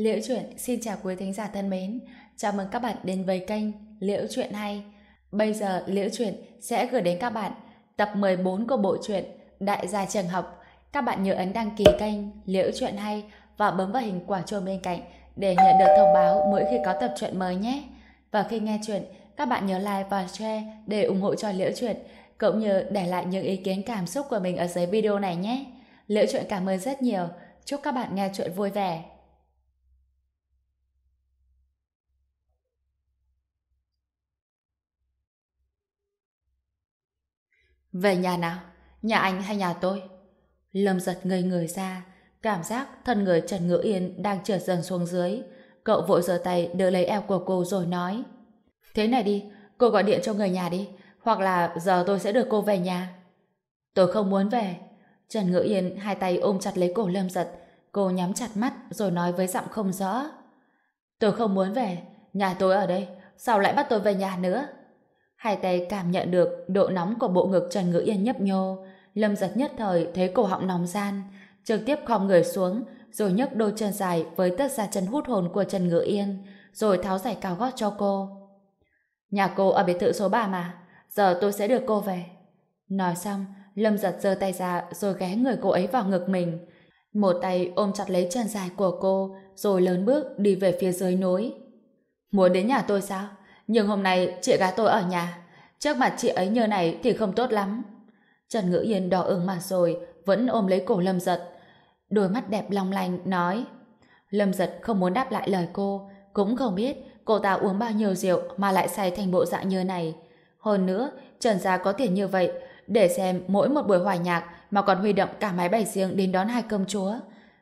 Liễu Chuyện xin chào quý thính giả thân mến. Chào mừng các bạn đến với kênh Liễu Chuyện Hay. Bây giờ Liễu Chuyện sẽ gửi đến các bạn tập 14 của bộ truyện Đại gia trường học. Các bạn nhớ ấn đăng ký kênh Liễu Chuyện Hay và bấm vào hình quả chuông bên cạnh để nhận được thông báo mỗi khi có tập truyện mới nhé. Và khi nghe chuyện, các bạn nhớ like và share để ủng hộ cho Liễu Chuyện, cũng như để lại những ý kiến cảm xúc của mình ở dưới video này nhé. Liễu Chuyện cảm ơn rất nhiều. Chúc các bạn nghe chuyện vui vẻ. Về nhà nào? Nhà anh hay nhà tôi? Lâm giật ngây người ra, cảm giác thân người Trần Ngữ Yên đang trượt dần xuống dưới. Cậu vội giơ tay đỡ lấy eo của cô rồi nói Thế này đi, cô gọi điện cho người nhà đi, hoặc là giờ tôi sẽ đưa cô về nhà. Tôi không muốn về. Trần Ngữ Yên hai tay ôm chặt lấy cổ Lâm giật, cô nhắm chặt mắt rồi nói với giọng không rõ. Tôi không muốn về, nhà tôi ở đây, sao lại bắt tôi về nhà nữa? Hai tay cảm nhận được độ nóng của bộ ngực Trần Ngữ Yên nhấp nhô. Lâm giật nhất thời thấy cổ họng nóng gian, trực tiếp khom người xuống, rồi nhấc đôi chân dài với tất ra chân hút hồn của Trần Ngữ Yên, rồi tháo giày cao gót cho cô. Nhà cô ở biệt thự số 3 mà, giờ tôi sẽ đưa cô về. Nói xong, Lâm giật giơ tay ra rồi ghé người cô ấy vào ngực mình. Một tay ôm chặt lấy chân dài của cô, rồi lớn bước đi về phía dưới núi. Muốn đến nhà tôi sao? Nhưng hôm nay chị gái tôi ở nhà. Trước mặt chị ấy như này thì không tốt lắm. Trần Ngữ Yên đỏ ửng mặt rồi, vẫn ôm lấy cổ Lâm Giật. Đôi mắt đẹp long lanh nói. Lâm Giật không muốn đáp lại lời cô, cũng không biết cô ta uống bao nhiêu rượu mà lại say thành bộ dạng như này. Hơn nữa, Trần Gia có tiền như vậy, để xem mỗi một buổi hòa nhạc mà còn huy động cả máy bay riêng đến đón hai công chúa.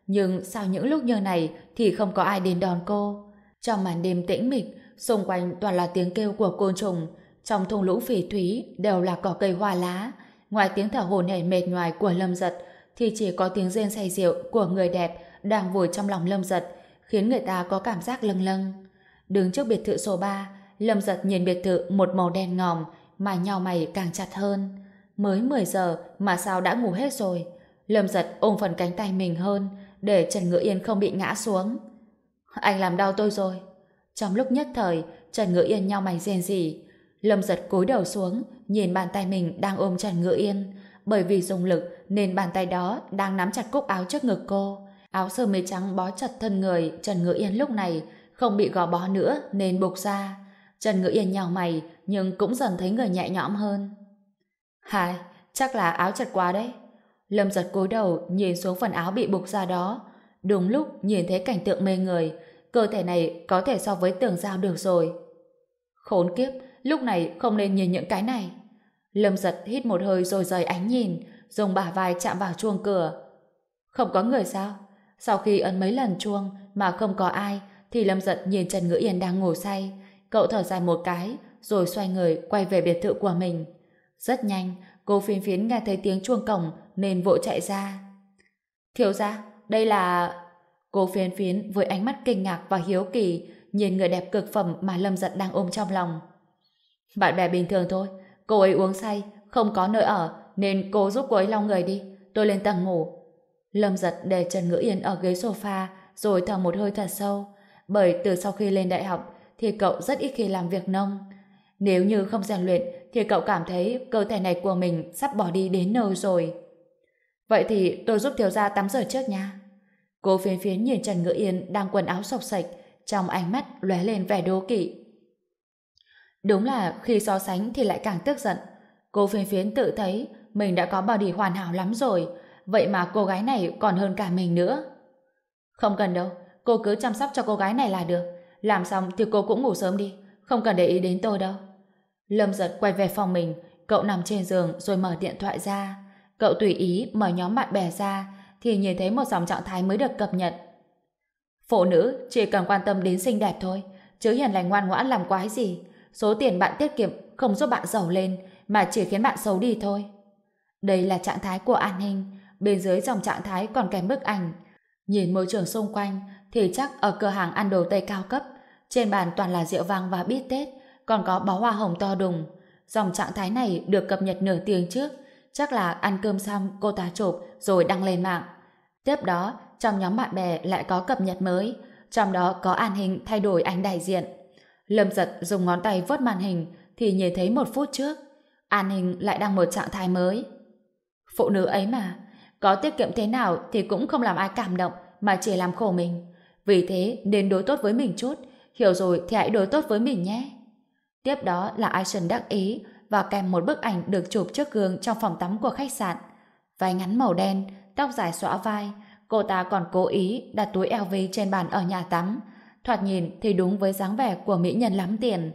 Nhưng sau những lúc như này thì không có ai đến đón cô? Trong màn đêm tĩnh mịch, xung quanh toàn là tiếng kêu của côn trùng, trong thung lũng phỉ thúy đều là cỏ cây hoa lá. Ngoài tiếng thở hổn hển mệt nhoài của Lâm Giật, thì chỉ có tiếng rên say rượu của người đẹp đang vùi trong lòng Lâm Giật, khiến người ta có cảm giác lâng lâng. Đứng trước biệt thự số 3, Lâm Giật nhìn biệt thự một màu đen ngòm, mà nhau mày càng chặt hơn. Mới 10 giờ mà sao đã ngủ hết rồi. Lâm Giật ôm phần cánh tay mình hơn, để Trần Ngữ Yên không bị ngã xuống. Anh làm đau tôi rồi. Trong lúc nhất thời, Trần Ngữ Yên nhau mày rên rỉ. Lâm giật cúi đầu xuống, nhìn bàn tay mình đang ôm Trần Ngữ Yên. Bởi vì dùng lực nên bàn tay đó đang nắm chặt cúc áo trước ngực cô. Áo sơ mi trắng bó chặt thân người Trần Ngữ Yên lúc này không bị gò bó nữa nên buộc ra. Trần Ngữ Yên nhào mày nhưng cũng dần thấy người nhẹ nhõm hơn. Hai, chắc là áo chặt quá đấy. Lâm giật cúi đầu nhìn xuống phần áo bị buộc ra đó. Đúng lúc nhìn thấy cảnh tượng mê người, cơ thể này có thể so với tường giao được rồi. Khốn kiếp, lúc này không nên nhìn những cái này. Lâm giật hít một hơi rồi rời ánh nhìn, dùng bả vai chạm vào chuông cửa. Không có người sao? Sau khi ấn mấy lần chuông mà không có ai, thì Lâm giật nhìn Trần Ngữ Yên đang ngủ say. Cậu thở dài một cái, rồi xoay người quay về biệt thự của mình. Rất nhanh, cô phiến phiến nghe thấy tiếng chuông cổng nên vội chạy ra. Thiếu ra, đây là... Cô phiến phiến với ánh mắt kinh ngạc và hiếu kỳ nhìn người đẹp cực phẩm mà Lâm Giật đang ôm trong lòng. Bạn bè bình thường thôi, cô ấy uống say, không có nơi ở nên cô giúp cô ấy lau người đi, tôi lên tầng ngủ. Lâm Giật để Trần Ngữ Yên ở ghế sofa rồi thở một hơi thật sâu bởi từ sau khi lên đại học thì cậu rất ít khi làm việc nông. Nếu như không rèn luyện thì cậu cảm thấy cơ thể này của mình sắp bỏ đi đến nơi rồi. Vậy thì tôi giúp thiếu gia tắm rửa trước nha. Cô phiến phiến nhìn Trần Ngữ Yên đang quần áo sọc sạch, trong ánh mắt lóe lên vẻ đố kỵ. Đúng là khi so sánh thì lại càng tức giận. Cô phiến phiến tự thấy mình đã có body hoàn hảo lắm rồi, vậy mà cô gái này còn hơn cả mình nữa. Không cần đâu, cô cứ chăm sóc cho cô gái này là được. Làm xong thì cô cũng ngủ sớm đi, không cần để ý đến tôi đâu. Lâm giật quay về phòng mình, cậu nằm trên giường rồi mở điện thoại ra. Cậu tùy ý mở nhóm bạn bè ra, thì nhìn thấy một dòng trạng thái mới được cập nhật. Phụ nữ chỉ cần quan tâm đến xinh đẹp thôi, chứ hiền lành ngoan ngoãn làm quái gì. Số tiền bạn tiết kiệm không giúp bạn giàu lên, mà chỉ khiến bạn xấu đi thôi. Đây là trạng thái của an ninh, bên dưới dòng trạng thái còn kèm bức ảnh. Nhìn môi trường xung quanh, thì chắc ở cửa hàng ăn đồ Tây cao cấp, trên bàn toàn là rượu vang và bít tết, còn có bó hoa hồng to đùng. Dòng trạng thái này được cập nhật nửa tiếng trước, chắc là ăn cơm xong cô ta chụp rồi đăng lên mạng. Tiếp đó, trong nhóm bạn bè lại có cập nhật mới, trong đó có An Hình thay đổi ảnh đại diện. Lâm giật dùng ngón tay vớt màn hình thì nhìn thấy một phút trước An Hình lại đang một trạng thái mới. Phụ nữ ấy mà, có tiết kiệm thế nào thì cũng không làm ai cảm động mà chỉ làm khổ mình. Vì thế nên đối tốt với mình chút, hiểu rồi thì hãy đối tốt với mình nhé. Tiếp đó là Aishan đắc ý và kèm một bức ảnh được chụp trước gương trong phòng tắm của khách sạn. Váy ngắn màu đen, tóc dài xõa vai, cô ta còn cố ý đặt túi LV trên bàn ở nhà tắm. Thoạt nhìn thì đúng với dáng vẻ của mỹ nhân lắm tiền.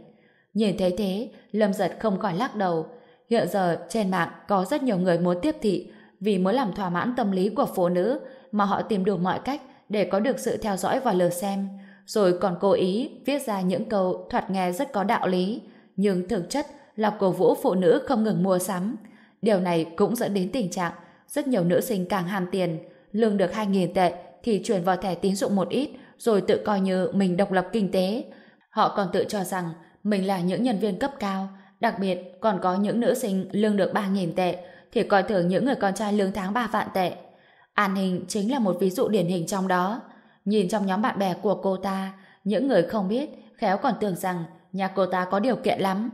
Nhìn thấy thế, Lâm Giật không khỏi lắc đầu. Hiện giờ trên mạng có rất nhiều người muốn tiếp thị vì muốn làm thỏa mãn tâm lý của phụ nữ mà họ tìm đủ mọi cách để có được sự theo dõi và lừa xem, rồi còn cố ý viết ra những câu thoạt nghe rất có đạo lý, nhưng thực chất là cổ vũ phụ nữ không ngừng mua sắm. Điều này cũng dẫn đến tình trạng rất nhiều nữ sinh càng ham tiền, lương được 2.000 tệ thì chuyển vào thẻ tín dụng một ít, rồi tự coi như mình độc lập kinh tế. Họ còn tự cho rằng mình là những nhân viên cấp cao, đặc biệt còn có những nữ sinh lương được 3.000 tệ, thì coi thường những người con trai lương tháng 3 vạn tệ. An Hình chính là một ví dụ điển hình trong đó. Nhìn trong nhóm bạn bè của cô ta, những người không biết, khéo còn tưởng rằng nhà cô ta có điều kiện lắm.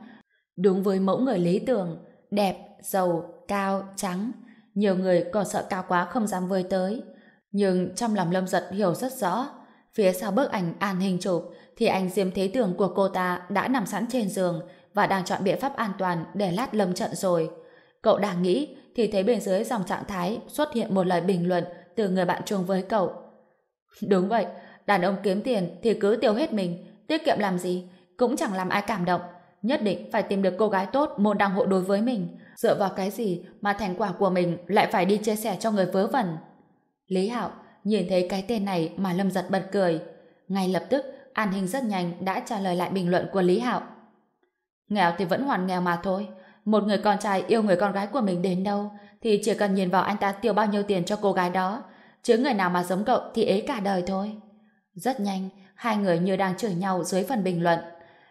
Đúng với mẫu người lý tưởng, đẹp, giàu, cao, trắng. Nhiều người còn sợ cao quá không dám vơi tới. Nhưng trong lòng Lâm Giật hiểu rất rõ, phía sau bức ảnh An Hình chụp thì anh Diêm Thế Tường của cô ta đã nằm sẵn trên giường và đang chọn biện pháp an toàn để lát lâm trận rồi. Cậu đang nghĩ thì thấy bên dưới dòng trạng thái xuất hiện một lời bình luận từ người bạn chung với cậu. Đúng vậy, đàn ông kiếm tiền thì cứ tiêu hết mình, tiết kiệm làm gì, cũng chẳng làm ai cảm động. Nhất định phải tìm được cô gái tốt môn đăng hộ đối với mình. Dựa vào cái gì mà thành quả của mình lại phải đi chia sẻ cho người vớ vẩn. Lý Hạo nhìn thấy cái tên này mà Lâm giật bật cười. Ngay lập tức, An Hình rất nhanh đã trả lời lại bình luận của Lý Hạo. Nghèo thì vẫn hoàn nghèo mà thôi, một người con trai yêu người con gái của mình đến đâu thì chỉ cần nhìn vào anh ta tiêu bao nhiêu tiền cho cô gái đó chứ người nào mà giống cậu thì ế cả đời thôi. Rất nhanh, hai người như đang chửi nhau dưới phần bình luận.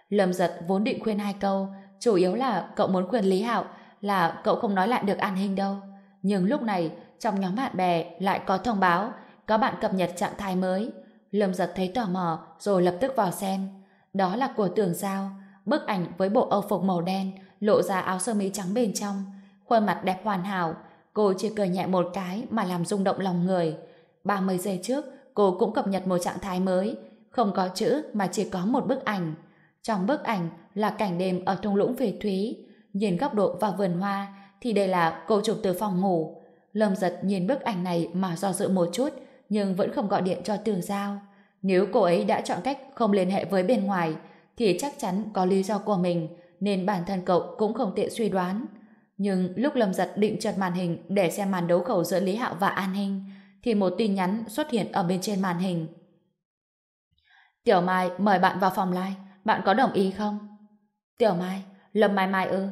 Lâm giật vốn định khuyên hai câu, chủ yếu là cậu muốn khuyên Lý Hạo là cậu không nói lại được an hình đâu. Nhưng lúc này, trong nhóm bạn bè lại có thông báo có bạn cập nhật trạng thái mới. Lâm giật thấy tò mò rồi lập tức vào xem. Đó là của tường giao, bức ảnh với bộ âu phục màu đen, lộ ra áo sơ mi trắng bên trong, khuôn mặt đẹp hoàn hảo, cô chỉ cười nhẹ một cái mà làm rung động lòng người. 30 giây trước, cô cũng cập nhật một trạng thái mới, không có chữ mà chỉ có một bức ảnh. Trong bức ảnh là cảnh đêm ở thung lũng về Thúy, nhìn góc độ vào vườn hoa thì đây là cô chụp từ phòng ngủ. Lâm giật nhìn bức ảnh này mà do dự một chút, nhưng vẫn không gọi điện cho Tường Giao. Nếu cô ấy đã chọn cách không liên hệ với bên ngoài, thì chắc chắn có lý do của mình, nên bản thân cậu cũng không tiện suy đoán. Nhưng lúc Lâm Giật định chật màn hình để xem màn đấu khẩu giữa Lý Hạo và An Hinh, thì một tin nhắn xuất hiện ở bên trên màn hình. Tiểu Mai mời bạn vào phòng live, bạn có đồng ý không? Tiểu Mai, Lâm Mai Mai ư?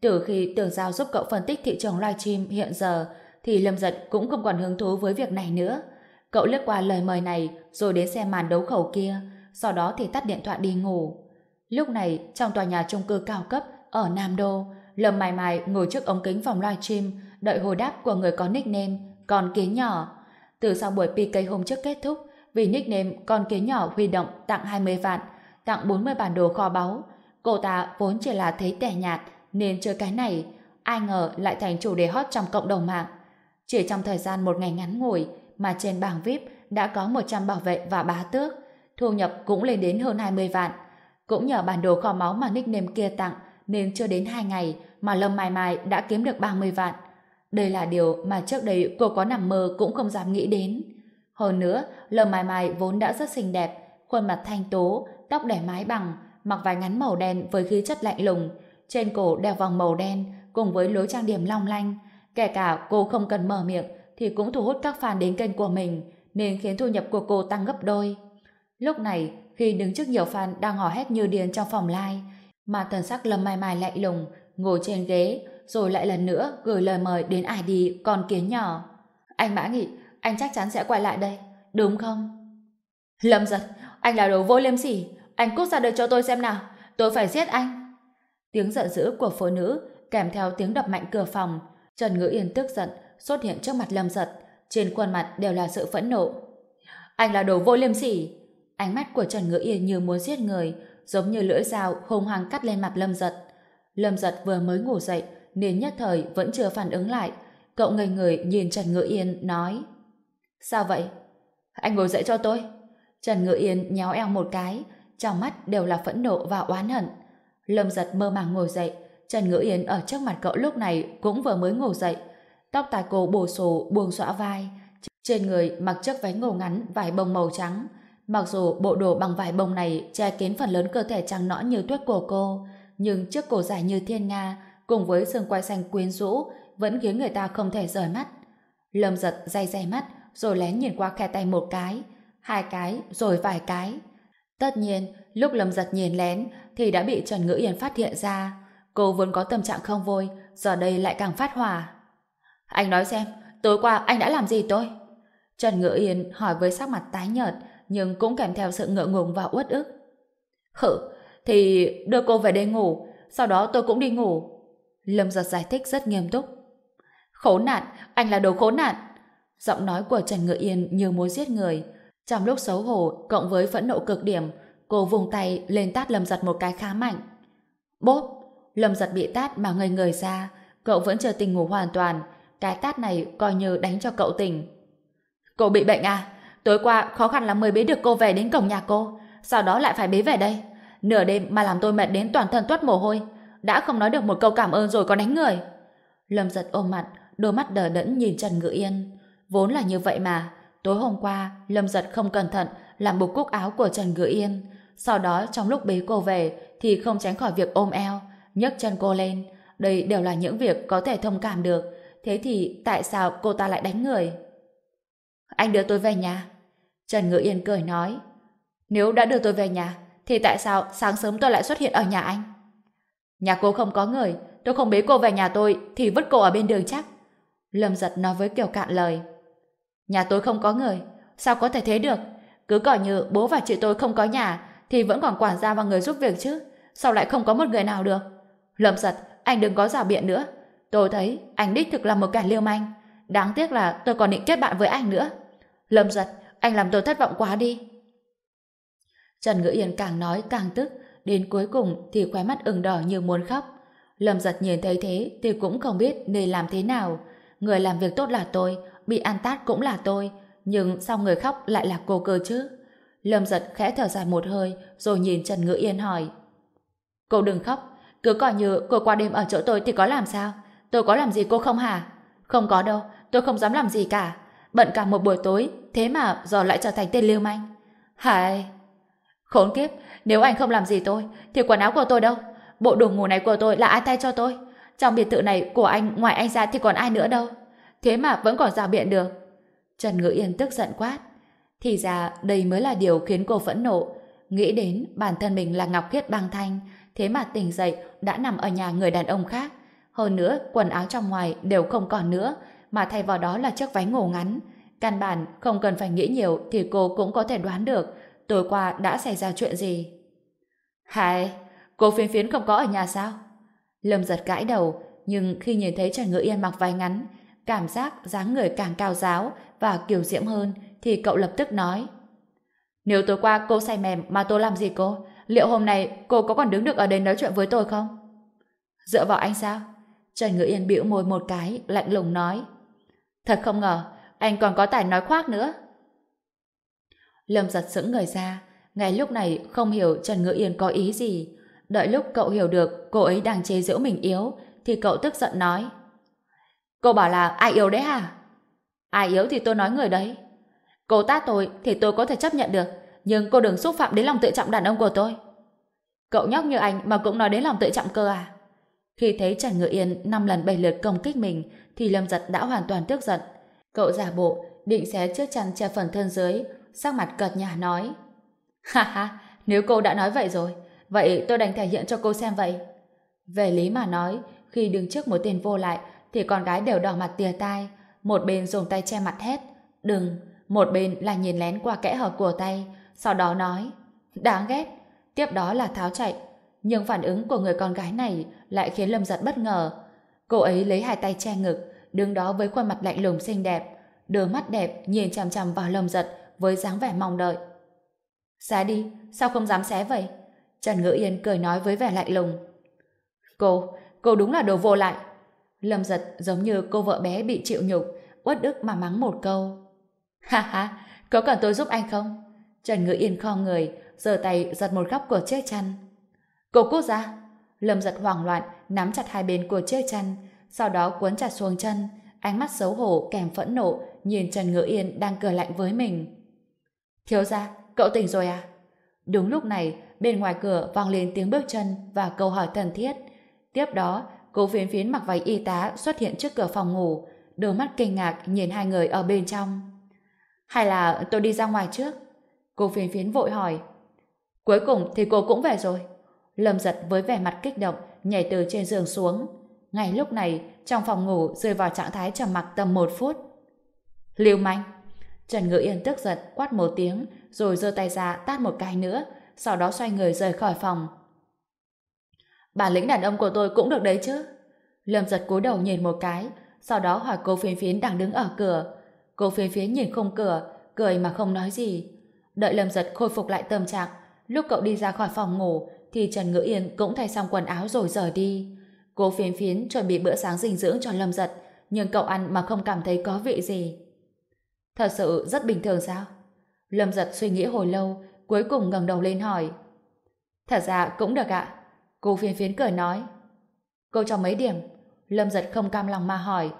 Từ khi Tưởng Giao giúp cậu phân tích thị trường livestream hiện giờ, thì Lâm Giật cũng không còn hứng thú với việc này nữa. Cậu lướt qua lời mời này rồi đến xem màn đấu khẩu kia, sau đó thì tắt điện thoại đi ngủ. Lúc này, trong tòa nhà chung cư cao cấp ở Nam Đô, Lâm Mai Mai ngồi trước ống kính phòng livestream đợi hồi đáp của người có nickname Con Kiến Nhỏ. Từ sau buổi PK hôm trước kết thúc, vì nickname Con Kiến Nhỏ huy động tặng 20 vạn, tặng 40 bản đồ kho báu. Cô ta vốn chỉ là thấy tẻ nhạt nên chơi cái này, ai ngờ lại thành chủ đề hot trong cộng đồng mạng. Chỉ trong thời gian một ngày ngắn ngủi mà trên bảng VIP đã có 100 bảo vệ và bá tước, thu nhập cũng lên đến hơn 20 vạn. Cũng nhờ bản đồ kho máu mà nickname kia tặng nên chưa đến 2 ngày mà Lâm Mai Mai đã kiếm được 30 vạn. Đây là điều mà trước đây cô có nằm mơ cũng không dám nghĩ đến. Hơn nữa, Lâm Mai Mai vốn đã rất xinh đẹp, khuôn mặt thanh tố, tóc để mái bằng, mặc váy ngắn màu đen với khí chất lạnh lùng, trên cổ đeo vòng màu đen cùng với lối trang điểm long lanh. Kể cả cô không cần mở miệng thì cũng thu hút các fan đến kênh của mình nên khiến thu nhập của cô tăng gấp đôi. Lúc này, khi đứng trước nhiều fan đang hò hét như điên trong phòng live, mà thần sắc Lâm Mai Mai lạnh lùng, ngồi trên ghế, rồi lại lần nữa gửi lời mời đến ai đi con kiến nhỏ. Anh Mã Nghị, anh chắc chắn sẽ quay lại đây, đúng không? Lâm giật, anh là đồ vô liêm sỉ, anh cút ra đây cho tôi xem nào, tôi phải giết anh. Tiếng giận dữ của phụ nữ kèm theo tiếng đập mạnh cửa phòng, Trần Ngữ Yên tức giận xuất hiện trước mặt Lâm giật, trên khuôn mặt đều là sự phẫn nộ. Anh là đồ vô liêm sỉ, Ánh mắt của Trần Ngữ Yên như muốn giết người, giống như lưỡi dao hung hăng cắt lên mặt Lâm Giật. Lâm Giật vừa mới ngủ dậy, nên nhất thời vẫn chưa phản ứng lại. Cậu ngây người nhìn Trần Ngữ Yên, nói Sao vậy? Anh ngồi dậy cho tôi. Trần Ngữ Yên nhéo eo một cái, trong mắt đều là phẫn nộ và oán hận. Lâm giật mơ màng ngồi dậy, Trần Ngữ yến ở trước mặt cậu lúc này cũng vừa mới ngủ dậy. Tóc tai cô bổ sổ buông xõa vai, trên người mặc chiếc váy ngủ ngắn vải bông màu trắng. Mặc dù bộ đồ bằng vải bông này che kín phần lớn cơ thể trắng nõn như tuyết của cô, nhưng chiếc cổ dài như thiên nga cùng với xương quai xanh quyến rũ vẫn khiến người ta không thể rời mắt. Lâm giật day day mắt rồi lén nhìn qua khe tay một cái, hai cái rồi vài cái. Tất nhiên, lúc Lâm giật nhìn lén thì đã bị Trần Ngữ Yên phát hiện ra. Cô vốn có tâm trạng không vui, giờ đây lại càng phát hỏa. Anh nói xem, tối qua anh đã làm gì tôi? Trần Ngữ Yên hỏi với sắc mặt tái nhợt, nhưng cũng kèm theo sự ngượng ngùng và uất ức. Khử, thì đưa cô về đây ngủ, sau đó tôi cũng đi ngủ. Lâm giật giải thích rất nghiêm túc. Khốn nạn, anh là đồ khốn nạn. Giọng nói của Trần Ngự Yên như muốn giết người. Trong lúc xấu hổ, cộng với phẫn nộ cực điểm, cô vùng tay lên tát Lâm giật một cái khá mạnh. Bốp! Lâm giật bị tát mà ngây người ra, cậu vẫn chưa tỉnh ngủ hoàn toàn. Cái tát này coi như đánh cho cậu tỉnh. Cô bị bệnh à? Tối qua khó khăn lắm mới bế được cô về đến cổng nhà cô, sau đó lại phải bế về đây. Nửa đêm mà làm tôi mệt đến toàn thân toát mồ hôi, đã không nói được một câu cảm ơn rồi còn đánh người. Lâm giật ôm mặt, đôi mắt đờ đẫn nhìn Trần Ngự Yên. Vốn là như vậy mà, tối hôm qua, Lâm giật không cẩn thận làm bục cúc áo của Trần Ngự Yên. Sau đó trong lúc bế cô về thì không tránh khỏi việc ôm eo, nhấc chân cô lên. Đây đều là những việc có thể thông cảm được. Thế thì tại sao cô ta lại đánh người? Anh đưa tôi về nhà. Trần Ngự Yên cười nói. Nếu đã đưa tôi về nhà, thì tại sao sáng sớm tôi lại xuất hiện ở nhà anh? Nhà cô không có người, tôi không bế cô về nhà tôi thì vứt cô ở bên đường chắc. Lâm giật nói với Kiều cạn lời. Nhà tôi không có người, sao có thể thế được? Cứ coi như bố và chị tôi không có nhà thì vẫn còn quản gia và người giúp việc chứ. Sao lại không có một người nào được? Lâm giật, anh đừng có rào biện nữa. Tôi thấy anh đích thực là một kẻ liêu manh. Đáng tiếc là tôi còn định kết bạn với anh nữa. Lâm giật, anh làm tôi thất vọng quá đi. Trần Ngữ Yên càng nói càng tức, đến cuối cùng thì khóe mắt ửng đỏ như muốn khóc. Lâm giật nhìn thấy thế thì cũng không biết nên làm thế nào. Người làm việc tốt là tôi, bị ăn tát cũng là tôi, nhưng sao người khóc lại là cô cơ chứ? Lâm giật khẽ thở dài một hơi rồi nhìn Trần Ngữ Yên hỏi. Cô đừng khóc, cứ coi như cô qua đêm ở chỗ tôi thì có làm sao? Tôi có làm gì cô không hả? Không có đâu, tôi không dám làm gì cả. Bận cả một buổi tối, thế mà giờ lại trở thành tên lưu manh. Hải... Khốn kiếp, nếu anh không làm gì tôi, thì quần áo của tôi đâu? Bộ đồ ngủ này của tôi là ai thay cho tôi? Trong biệt thự này của anh, ngoài anh ra thì còn ai nữa đâu? Thế mà vẫn còn rào biện được. Trần Ngữ Yên tức giận quát. Thì ra đây mới là điều khiến cô phẫn nộ. Nghĩ đến bản thân mình là Ngọc Khiết băng thanh, thế mà tỉnh dậy đã nằm ở nhà người đàn ông khác. Hơn nữa, quần áo trong ngoài đều không còn nữa, mà thay vào đó là chiếc váy ngủ ngắn. Căn bản không cần phải nghĩ nhiều thì cô cũng có thể đoán được tối qua đã xảy ra chuyện gì. Hai, cô phiến phiến không có ở nhà sao? Lâm giật gãi đầu, nhưng khi nhìn thấy Trần Ngữ Yên mặc váy ngắn, cảm giác dáng người càng cao giáo và kiều diễm hơn, thì cậu lập tức nói. Nếu tối qua cô say mềm mà tôi làm gì cô, liệu hôm nay cô có còn đứng được ở đây nói chuyện với tôi không? Dựa vào anh sao? Trần Ngữ Yên bĩu môi một cái, lạnh lùng nói. Thật không ngờ, anh còn có tài nói khoác nữa. Lâm giật sững người ra, ngay lúc này không hiểu Trần Ngữ Yên có ý gì. Đợi lúc cậu hiểu được cô ấy đang chế giễu mình yếu, thì cậu tức giận nói. Cô bảo là ai yếu đấy hả? Ai yếu thì tôi nói người đấy. Cô tát tôi thì tôi có thể chấp nhận được, nhưng cô đừng xúc phạm đến lòng tự trọng đàn ông của tôi. Cậu nhóc như anh mà cũng nói đến lòng tự trọng cơ à? Khi thấy Trần Ngự Yên năm lần bảy lượt công kích mình, thì Lâm Giật đã hoàn toàn tức giận. Cậu giả bộ, định xé chiếc chăn che phần thân dưới, sắc mặt cợt nhả nói. Ha ha, nếu cô đã nói vậy rồi, vậy tôi đành thể hiện cho cô xem vậy. Về lý mà nói, khi đứng trước một tên vô lại, thì con gái đều đỏ mặt tìa tai, một bên dùng tay che mặt hết. Đừng, một bên là nhìn lén qua kẽ hở của tay, sau đó nói, đáng ghét. Tiếp đó là tháo chạy. Nhưng phản ứng của người con gái này lại khiến Lâm Giật bất ngờ. Cô ấy lấy hai tay che ngực, đứng đó với khuôn mặt lạnh lùng xinh đẹp, đôi mắt đẹp nhìn chằm chằm vào Lâm Giật với dáng vẻ mong đợi. Xé đi, sao không dám xé vậy? Trần Ngữ Yên cười nói với vẻ lạnh lùng. Cô, cô đúng là đồ vô lại. Lâm giật giống như cô vợ bé bị chịu nhục, uất ức mà mắng một câu. Ha ha, có cần tôi giúp anh không? Trần Ngữ Yên kho người, giơ tay giật một góc của chiếc chăn. Cô cút ra! Lâm giật hoảng loạn, nắm chặt hai bên của chiếc chăn, sau đó cuốn chặt xuống chân, ánh mắt xấu hổ kèm phẫn nộ nhìn Trần Ngữ Yên đang cười lạnh với mình. Thiếu ra, cậu tỉnh rồi à? Đúng lúc này, bên ngoài cửa vang lên tiếng bước chân và câu hỏi thân thiết. Tiếp đó, cô phiến phiến mặc váy y tá xuất hiện trước cửa phòng ngủ, đôi mắt kinh ngạc nhìn hai người ở bên trong. Hay là tôi đi ra ngoài trước? Cô phiến phiến vội hỏi. Cuối cùng thì cô cũng về rồi. Lâm giật với vẻ mặt kích động nhảy từ trên giường xuống. Ngay lúc này, trong phòng ngủ rơi vào trạng thái trầm mặc tầm một phút. Lưu manh! Trần Ngữ Yên tức giận quát một tiếng rồi giơ tay ra tát một cái nữa sau đó xoay người rời khỏi phòng. Bản lĩnh đàn ông của tôi cũng được đấy chứ. Lâm giật cúi đầu nhìn một cái sau đó hỏi cô phiến phiến đang đứng ở cửa. Cô phiến phiến nhìn không cửa cười mà không nói gì. Đợi Lâm giật khôi phục lại tâm trạng lúc cậu đi ra khỏi phòng ngủ thì Trần Ngữ Yên cũng thay xong quần áo rồi rời đi. Cô phiến phiến chuẩn bị bữa sáng dinh dưỡng cho Lâm Giật, nhưng cậu ăn mà không cảm thấy có vị gì. Thật sự rất bình thường sao? Lâm Giật suy nghĩ hồi lâu, cuối cùng ngẩng đầu lên hỏi. Thật ra cũng được ạ. Cô phiến phiến cười nói. Cô cho mấy điểm? Lâm Giật không cam lòng mà hỏi.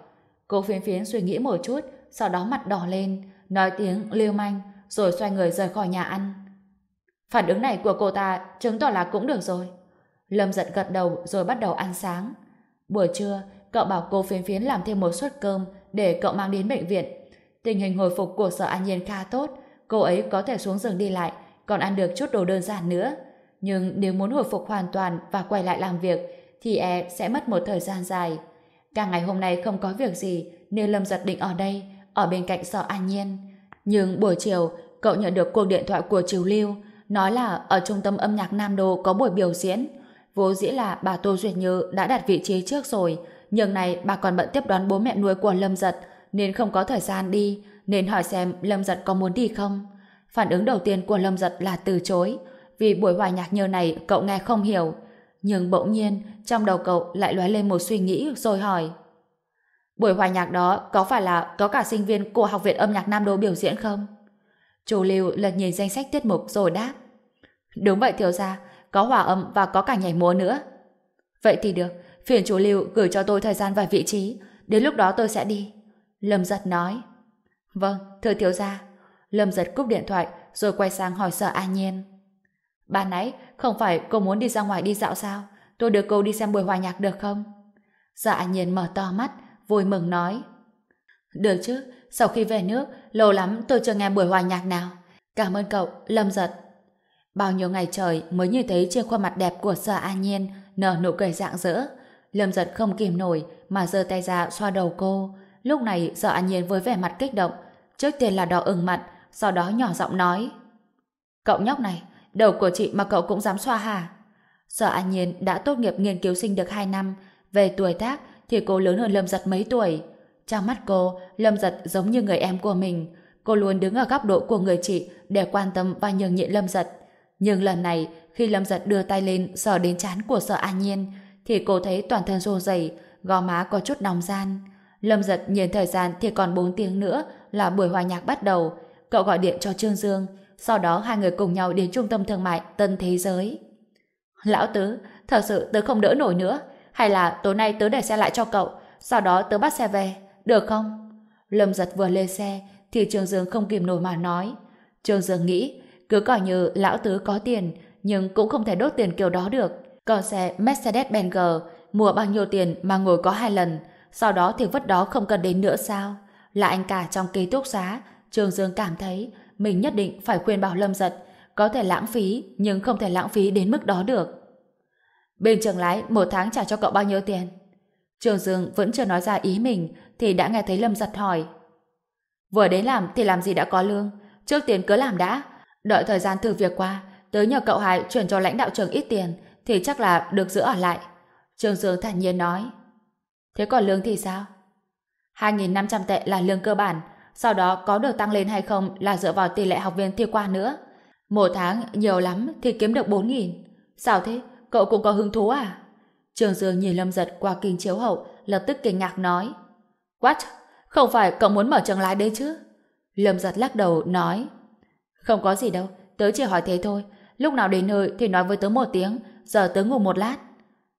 Cô phiến phiến suy nghĩ một chút, sau đó mặt đỏ lên, nói tiếng liêu manh, rồi xoay người rời khỏi nhà ăn. Phản ứng này của cô ta chứng tỏ là cũng được rồi. Lâm giật gật đầu rồi bắt đầu ăn sáng. Buổi trưa, cậu bảo cô phiến phiến làm thêm một suất cơm để cậu mang đến bệnh viện. Tình hình hồi phục của sở an nhiên khá tốt, cô ấy có thể xuống giường đi lại, còn ăn được chút đồ đơn giản nữa. Nhưng nếu muốn hồi phục hoàn toàn và quay lại làm việc, thì e sẽ mất một thời gian dài. Cả ngày hôm nay không có việc gì, nên Lâm giật định ở đây, ở bên cạnh sở an nhiên. Nhưng buổi chiều, cậu nhận được cuộc điện thoại của Triều Lưu, nói là ở trung tâm âm nhạc Nam Đô có buổi biểu diễn. Vô dĩ là bà Tô Duyệt Như đã đặt vị trí trước rồi, nhưng này bà còn bận tiếp đón bố mẹ nuôi của Lâm Giật, nên không có thời gian đi, nên hỏi xem Lâm Giật có muốn đi không. Phản ứng đầu tiên của Lâm Giật là từ chối, vì buổi hòa nhạc như này cậu nghe không hiểu. Nhưng bỗng nhiên, trong đầu cậu lại lóe lên một suy nghĩ rồi hỏi. Buổi hòa nhạc đó có phải là có cả sinh viên của Học viện âm nhạc Nam Đô biểu diễn không? chủ Lưu lật nhìn danh sách tiết mục rồi đáp. Đúng vậy thiếu gia, có hòa âm và có cả nhảy múa nữa. Vậy thì được, phiền chủ Lưu gửi cho tôi thời gian và vị trí, đến lúc đó tôi sẽ đi. Lâm giật nói. Vâng, thưa thiếu gia. Lâm giật cúp điện thoại rồi quay sang hỏi sợ An Nhiên. Bà nãy, không phải cô muốn đi ra ngoài đi dạo sao? Tôi đưa cô đi xem buổi hòa nhạc được không? Dạ An Nhiên mở to mắt, vui mừng nói. Được chứ, sau khi về nước, lâu lắm tôi chưa nghe buổi hòa nhạc nào. Cảm ơn cậu, Lâm giật. Bao nhiêu ngày trời mới nhìn thấy trên khuôn mặt đẹp của dạ Sở An Nhiên nở nụ cười rạng rỡ. Lâm giật không kìm nổi mà giơ tay ra xoa đầu cô. Lúc này dạ Sở An Nhiên với vẻ mặt kích động. Trước tiên là đỏ ửng mặt, sau đó nhỏ giọng nói. Cậu nhóc này, đầu của chị mà cậu cũng dám xoa hả? Sở An Nhiên đã tốt nghiệp nghiên cứu sinh được 2 năm. Về tuổi tác thì cô lớn hơn Lâm giật mấy tuổi. Trong mắt cô, Lâm giật giống như người em của mình. Cô luôn đứng ở góc độ của người chị để quan tâm và nhường nhịn Lâm giật. Nhưng lần này, khi Lâm Giật đưa tay lên sờ đến chán của Sở an nhiên, thì cô thấy toàn thân rô dày, gò má có chút nóng gian. Lâm Giật nhìn thời gian thì còn 4 tiếng nữa là buổi hòa nhạc bắt đầu. Cậu gọi điện cho Trương Dương, sau đó hai người cùng nhau đến trung tâm thương mại Tân Thế Giới. Lão Tứ, thật sự tớ không đỡ nổi nữa. Hay là tối nay tớ để xe lại cho cậu, sau đó tớ bắt xe về, được không? Lâm Giật vừa lên xe, thì Trương Dương không kìm nổi mà nói. Trương Dương nghĩ, cứ coi như lão tứ có tiền, nhưng cũng không thể đốt tiền kiểu đó được. Còn xe Mercedes-Benz mua bao nhiêu tiền mà ngồi có hai lần, sau đó thì vứt đó không cần đến nữa sao? Là anh cả trong ký túc xá, Trường Dương cảm thấy mình nhất định phải khuyên bảo Lâm Giật, có thể lãng phí nhưng không thể lãng phí đến mức đó được. Bên trường lái một tháng trả cho cậu bao nhiêu tiền? Trường Dương vẫn chưa nói ra ý mình thì đã nghe thấy Lâm Giật hỏi. Vừa đến làm thì làm gì đã có lương, trước tiền cứ làm đã, Đợi thời gian thử việc qua, tới nhờ cậu Hải chuyển cho lãnh đạo trường ít tiền, thì chắc là được giữ ở lại. Trường Dương thản nhiên nói. Thế còn lương thì sao? 2.500 tệ là lương cơ bản, sau đó có được tăng lên hay không là dựa vào tỷ lệ học viên thi qua nữa. Một tháng nhiều lắm thì kiếm được 4 nghìn. Sao thế? Cậu cũng có hứng thú à? Trường Dương nhìn Lâm Giật qua kinh chiếu hậu, lập tức kinh ngạc nói. What? Không phải cậu muốn mở trường lái đấy chứ? Lâm Giật lắc đầu nói. Không có gì đâu, tớ chỉ hỏi thế thôi. Lúc nào đến nơi thì nói với tớ một tiếng, giờ tớ ngủ một lát.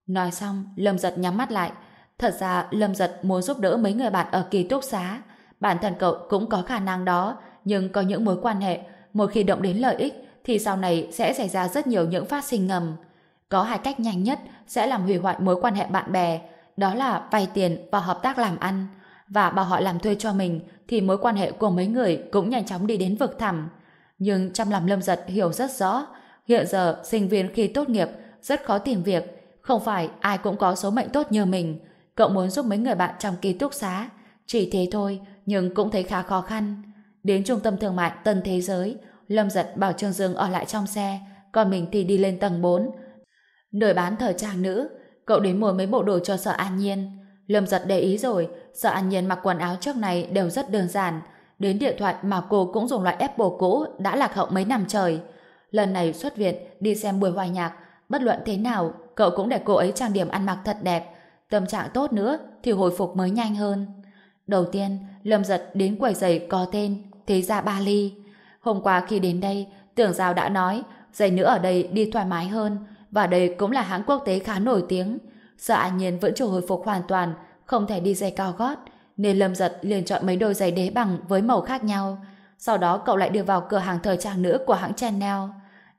Nói xong, Lâm Giật nhắm mắt lại. Thật ra Lâm Giật muốn giúp đỡ mấy người bạn ở ký túc xá. Bản thân cậu cũng có khả năng đó, nhưng có những mối quan hệ, một khi động đến lợi ích, thì sau này sẽ xảy ra rất nhiều những phát sinh ngầm. Có hai cách nhanh nhất sẽ làm hủy hoại mối quan hệ bạn bè, đó là vay tiền và hợp tác làm ăn. Và bảo họ làm thuê cho mình, thì mối quan hệ của mấy người cũng nhanh chóng đi đến vực thẳm. Nhưng trong lòng Lâm Giật hiểu rất rõ, hiện giờ sinh viên khi tốt nghiệp rất khó tìm việc, không phải ai cũng có số mệnh tốt như mình. Cậu muốn giúp mấy người bạn trong ký túc xá. Chỉ thế thôi, nhưng cũng thấy khá khó khăn. Đến trung tâm thương mại Tân Thế Giới, Lâm Giật bảo Trương Dương ở lại trong xe, còn mình thì đi lên tầng 4. Nơi bán thời trang nữ, cậu đến mua mấy bộ đồ cho sợ an nhiên. Lâm Giật để ý rồi, sợ an nhiên mặc quần áo trước này đều rất đơn giản. Đến điện thoại mà cô cũng dùng loại Apple cũ đã lạc hậu mấy năm trời. Lần này xuất viện, đi xem buổi hòa nhạc, bất luận thế nào, cậu cũng để cô ấy trang điểm ăn mặc thật đẹp. Tâm trạng tốt nữa thì hồi phục mới nhanh hơn. Đầu tiên, Lâm Giật đến quầy giày có tên Thế Gia ly Hôm qua khi đến đây, tưởng giao đã nói giày nữ ở đây đi thoải mái hơn và đây cũng là hãng quốc tế khá nổi tiếng. Sợ an nhiên vẫn chưa hồi phục hoàn toàn, không thể đi giày cao gót, nên Lâm Giật liền chọn mấy đôi giày đế bằng với màu khác nhau. Sau đó cậu lại đưa vào cửa hàng thời trang nữ của hãng Chanel.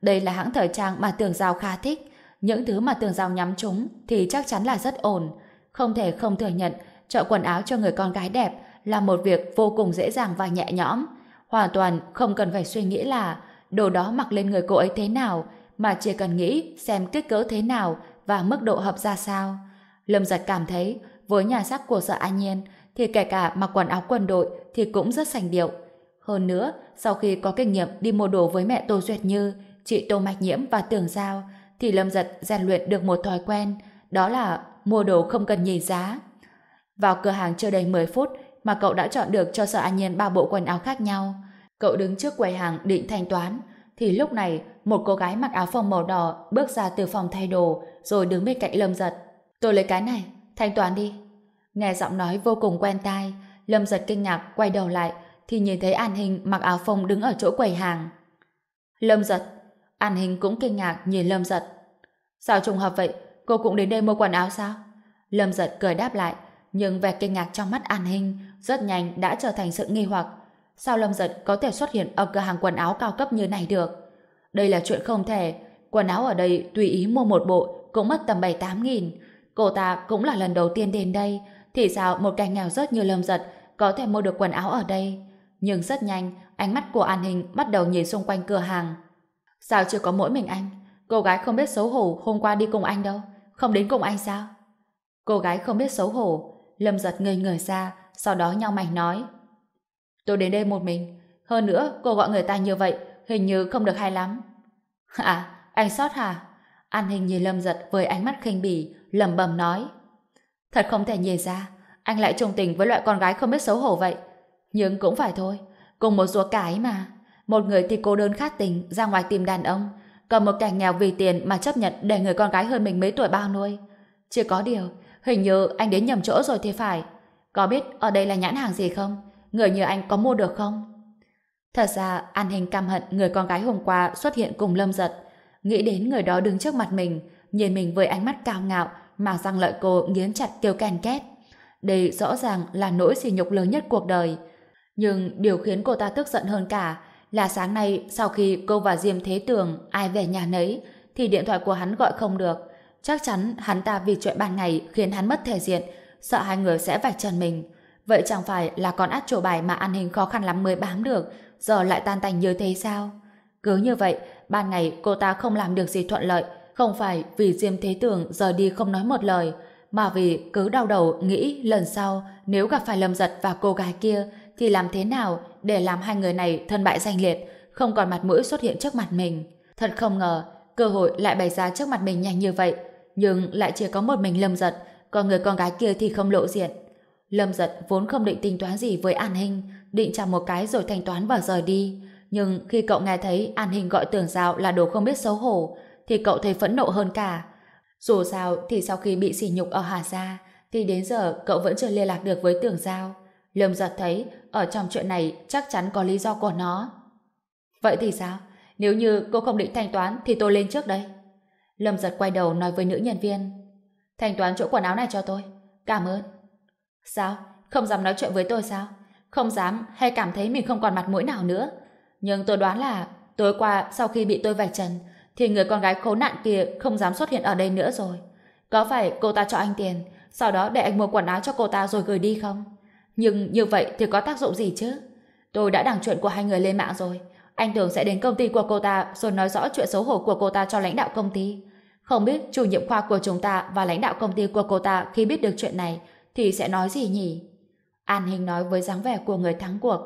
Đây là hãng thời trang mà tưởng giao khá thích. Những thứ mà tưởng giao nhắm chúng thì chắc chắn là rất ổn. Không thể không thừa nhận chọn quần áo cho người con gái đẹp là một việc vô cùng dễ dàng và nhẹ nhõm. Hoàn toàn không cần phải suy nghĩ là đồ đó mặc lên người cô ấy thế nào, mà chỉ cần nghĩ xem kích cỡ thế nào và mức độ hợp ra sao. Lâm giật cảm thấy với nhà sắc của sợ an nhiên thì kể cả mặc quần áo quân đội thì cũng rất sành điệu. Hơn nữa, sau khi có kinh nghiệm đi mua đồ với mẹ Tô Duyệt Như, chị Tô Mạch Nhiễm và Tưởng Giao, thì Lâm Giật rèn luyện được một thói quen, đó là mua đồ không cần nhìn giá. Vào cửa hàng chưa đầy 10 phút mà cậu đã chọn được cho Sở An Nhiên ba bộ quần áo khác nhau. Cậu đứng trước quầy hàng định thanh toán, thì lúc này một cô gái mặc áo phông màu đỏ bước ra từ phòng thay đồ rồi đứng bên cạnh Lâm Giật. Tôi lấy cái này, thanh toán đi. Nghe giọng nói vô cùng quen tai, Lâm Giật kinh ngạc quay đầu lại thì nhìn thấy An Hình mặc áo phông đứng ở chỗ quầy hàng. Lâm Giật, An Hình cũng kinh ngạc nhìn Lâm Giật. Sao trùng hợp vậy? Cô cũng đến đây mua quần áo sao? Lâm Giật cười đáp lại, nhưng vẻ kinh ngạc trong mắt An Hinh rất nhanh đã trở thành sự nghi hoặc. Sao Lâm Giật có thể xuất hiện ở cửa hàng quần áo cao cấp như này được? Đây là chuyện không thể. Quần áo ở đây tùy ý mua một bộ cũng mất tầm 7-8 nghìn. Cô ta cũng là lần đầu tiên đến đây. Thì sao một kẻ nghèo rớt như Lâm Giật có thể mua được quần áo ở đây? Nhưng rất nhanh, ánh mắt của An Hình bắt đầu nhìn xung quanh cửa hàng. Sao chưa có mỗi mình anh? Cô gái không biết xấu hổ hôm qua đi cùng anh đâu. Không đến cùng anh sao? Cô gái không biết xấu hổ. Lâm giật ngây người ra, sau đó nhau mảnh nói. Tôi đến đây một mình. Hơn nữa, cô gọi người ta như vậy, hình như không được hay lắm. À, anh sót hả? An hình nhìn Lâm giật với ánh mắt khinh bỉ, lầm bầm nói. Thật không thể nhìn ra, anh lại trùng tình với loại con gái không biết xấu hổ vậy. Nhưng cũng phải thôi, cùng một ruột cái mà. Một người thì cô đơn khát tình, ra ngoài tìm đàn ông, còn một kẻ nghèo vì tiền mà chấp nhận để người con gái hơn mình mấy tuổi bao nuôi. Chỉ có điều, hình như anh đến nhầm chỗ rồi thì phải. Có biết ở đây là nhãn hàng gì không? Người như anh có mua được không? Thật ra, An Hình căm hận người con gái hôm qua xuất hiện cùng Lâm Giật. Nghĩ đến người đó đứng trước mặt mình, nhìn mình với ánh mắt cao ngạo, mà răng lợi cô nghiến chặt kêu càn két. Đây rõ ràng là nỗi sỉ nhục lớn nhất cuộc đời. Nhưng điều khiến cô ta tức giận hơn cả là sáng nay sau khi cô và Diêm Thế Tường ai về nhà nấy thì điện thoại của hắn gọi không được. Chắc chắn hắn ta vì chuyện ban ngày khiến hắn mất thể diện, sợ hai người sẽ vạch trần mình. Vậy chẳng phải là con át chủ bài mà an hình khó khăn lắm mới bám được, giờ lại tan tành như thế sao? Cứ như vậy, ban ngày cô ta không làm được gì thuận lợi, không phải vì Diêm Thế Tường giờ đi không nói một lời, mà vì cứ đau đầu nghĩ lần sau nếu gặp phải Lâm Giật và cô gái kia thì làm thế nào để làm hai người này thân bại danh liệt, không còn mặt mũi xuất hiện trước mặt mình. Thật không ngờ, cơ hội lại bày ra trước mặt mình nhanh như vậy, nhưng lại chỉ có một mình Lâm Giật, còn người con gái kia thì không lộ diện. Lâm Giật vốn không định tính toán gì với An Hinh, định chạm một cái rồi thanh toán và rời đi. Nhưng khi cậu nghe thấy An Hình gọi tưởng giao là đồ không biết xấu hổ, thì cậu thấy phẫn nộ hơn cả. Dù sao thì sau khi bị sỉ nhục ở Hà Gia, thì đến giờ cậu vẫn chưa liên lạc được với tưởng giao. Lâm giật thấy ở trong chuyện này chắc chắn có lý do của nó. Vậy thì sao? Nếu như cô không định thanh toán thì tôi lên trước đây. Lâm giật quay đầu nói với nữ nhân viên. Thanh toán chỗ quần áo này cho tôi. Cảm ơn. Sao? Không dám nói chuyện với tôi sao? Không dám hay cảm thấy mình không còn mặt mũi nào nữa. Nhưng tôi đoán là tối qua sau khi bị tôi vạch trần thì người con gái khốn nạn kia không dám xuất hiện ở đây nữa rồi. Có phải cô ta cho anh tiền, sau đó để anh mua quần áo cho cô ta rồi gửi đi không? Nhưng như vậy thì có tác dụng gì chứ? Tôi đã đăng chuyện của hai người lên mạng rồi. Anh tưởng sẽ đến công ty của cô ta rồi nói rõ chuyện xấu hổ của cô ta cho lãnh đạo công ty. Không biết chủ nhiệm khoa của chúng ta và lãnh đạo công ty của cô ta khi biết được chuyện này thì sẽ nói gì nhỉ? An Hình nói với dáng vẻ của người thắng cuộc.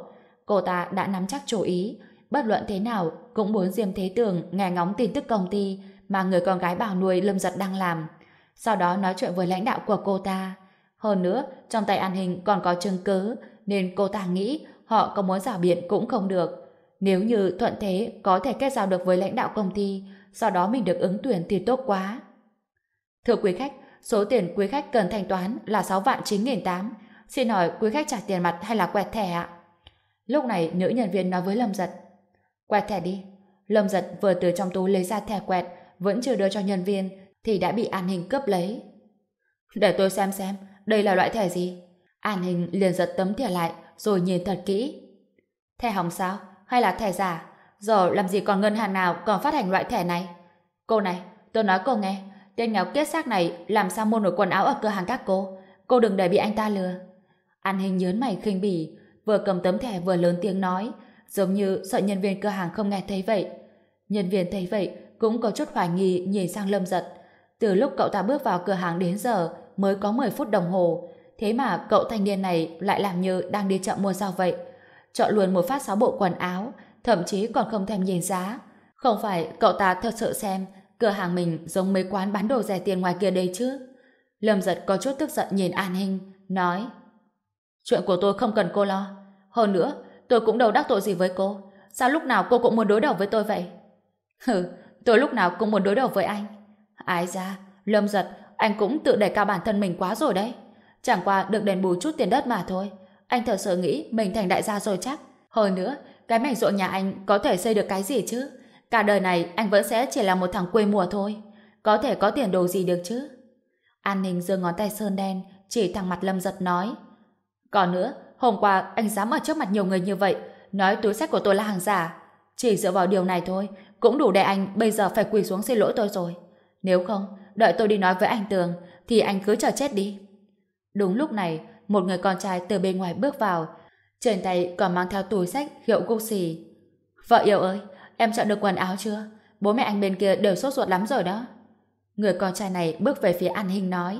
Cô ta đã nắm chắc chủ ý, bất luận thế nào cũng muốn Diêm Thế Tường nghe ngóng tin tức công ty mà người con gái bảo nuôi Lâm Giật đang làm. Sau đó nói chuyện với lãnh đạo của cô ta. Hơn nữa, trong tay An Hình còn có chứng cứ, nên cô ta nghĩ họ có muốn giả biện cũng không được. Nếu như thuận thế có thể kết giao được với lãnh đạo công ty, sau đó mình được ứng tuyển thì tốt quá. Thưa quý khách, số tiền quý khách cần thanh toán là 6 vạn 9 nghìn 8. Xin hỏi quý khách trả tiền mặt hay là quẹt thẻ ạ? Lúc này nữ nhân viên nói với Lâm Giật. Quẹt thẻ đi. Lâm Giật vừa từ trong túi lấy ra thẻ quẹt, vẫn chưa đưa cho nhân viên, thì đã bị an hình cướp lấy. Để tôi xem xem, đây là loại thẻ gì? An hình liền giật tấm thẻ lại, rồi nhìn thật kỹ. Thẻ hỏng sao? Hay là thẻ giả? Giờ làm gì còn ngân hàng nào còn phát hành loại thẻ này? Cô này, tôi nói cô nghe, tên nghèo kết xác này làm sao mua nổi quần áo ở cửa hàng các cô? Cô đừng để bị anh ta lừa. An hình nhớn mày khinh bỉ, vừa cầm tấm thẻ vừa lớn tiếng nói, giống như sợ nhân viên cửa hàng không nghe thấy vậy. Nhân viên thấy vậy cũng có chút hoài nghi nhìn sang Lâm Giật. Từ lúc cậu ta bước vào cửa hàng đến giờ mới có 10 phút đồng hồ, thế mà cậu thanh niên này lại làm như đang đi chợ mua sao vậy. Chọn luôn một phát sáu bộ quần áo, thậm chí còn không thèm nhìn giá. Không phải cậu ta thật sự xem cửa hàng mình giống mấy quán bán đồ rẻ tiền ngoài kia đây chứ. Lâm giật có chút tức giận nhìn An Hinh, nói Chuyện của tôi không cần cô lo. Hơn nữa, tôi cũng đâu đắc tội gì với cô. Sao lúc nào cô cũng muốn đối đầu với tôi vậy? Hừ, tôi lúc nào cũng muốn đối đầu với anh. Ai ra, Lâm giật, anh cũng tự đẩy cao bản thân mình quá rồi đấy. Chẳng qua được đền bù chút tiền đất mà thôi. Anh thật sự nghĩ mình thành đại gia rồi chắc. Hơn nữa, cái mảnh ruộng nhà anh có thể xây được cái gì chứ? Cả đời này anh vẫn sẽ chỉ là một thằng quê mùa thôi. Có thể có tiền đồ gì được chứ? An Ninh giơ ngón tay sơn đen, chỉ thằng mặt Lâm giật nói. Còn nữa, hôm qua anh dám ở trước mặt nhiều người như vậy, nói túi sách của tôi là hàng giả. Chỉ dựa vào điều này thôi, cũng đủ để anh bây giờ phải quỳ xuống xin lỗi tôi rồi. Nếu không, đợi tôi đi nói với anh Tường, thì anh cứ chờ chết đi. Đúng lúc này, một người con trai từ bên ngoài bước vào, trên tay còn mang theo túi sách hiệu Gucci. Vợ yêu ơi, em chọn được quần áo chưa? Bố mẹ anh bên kia đều sốt ruột lắm rồi đó. Người con trai này bước về phía An Hình nói.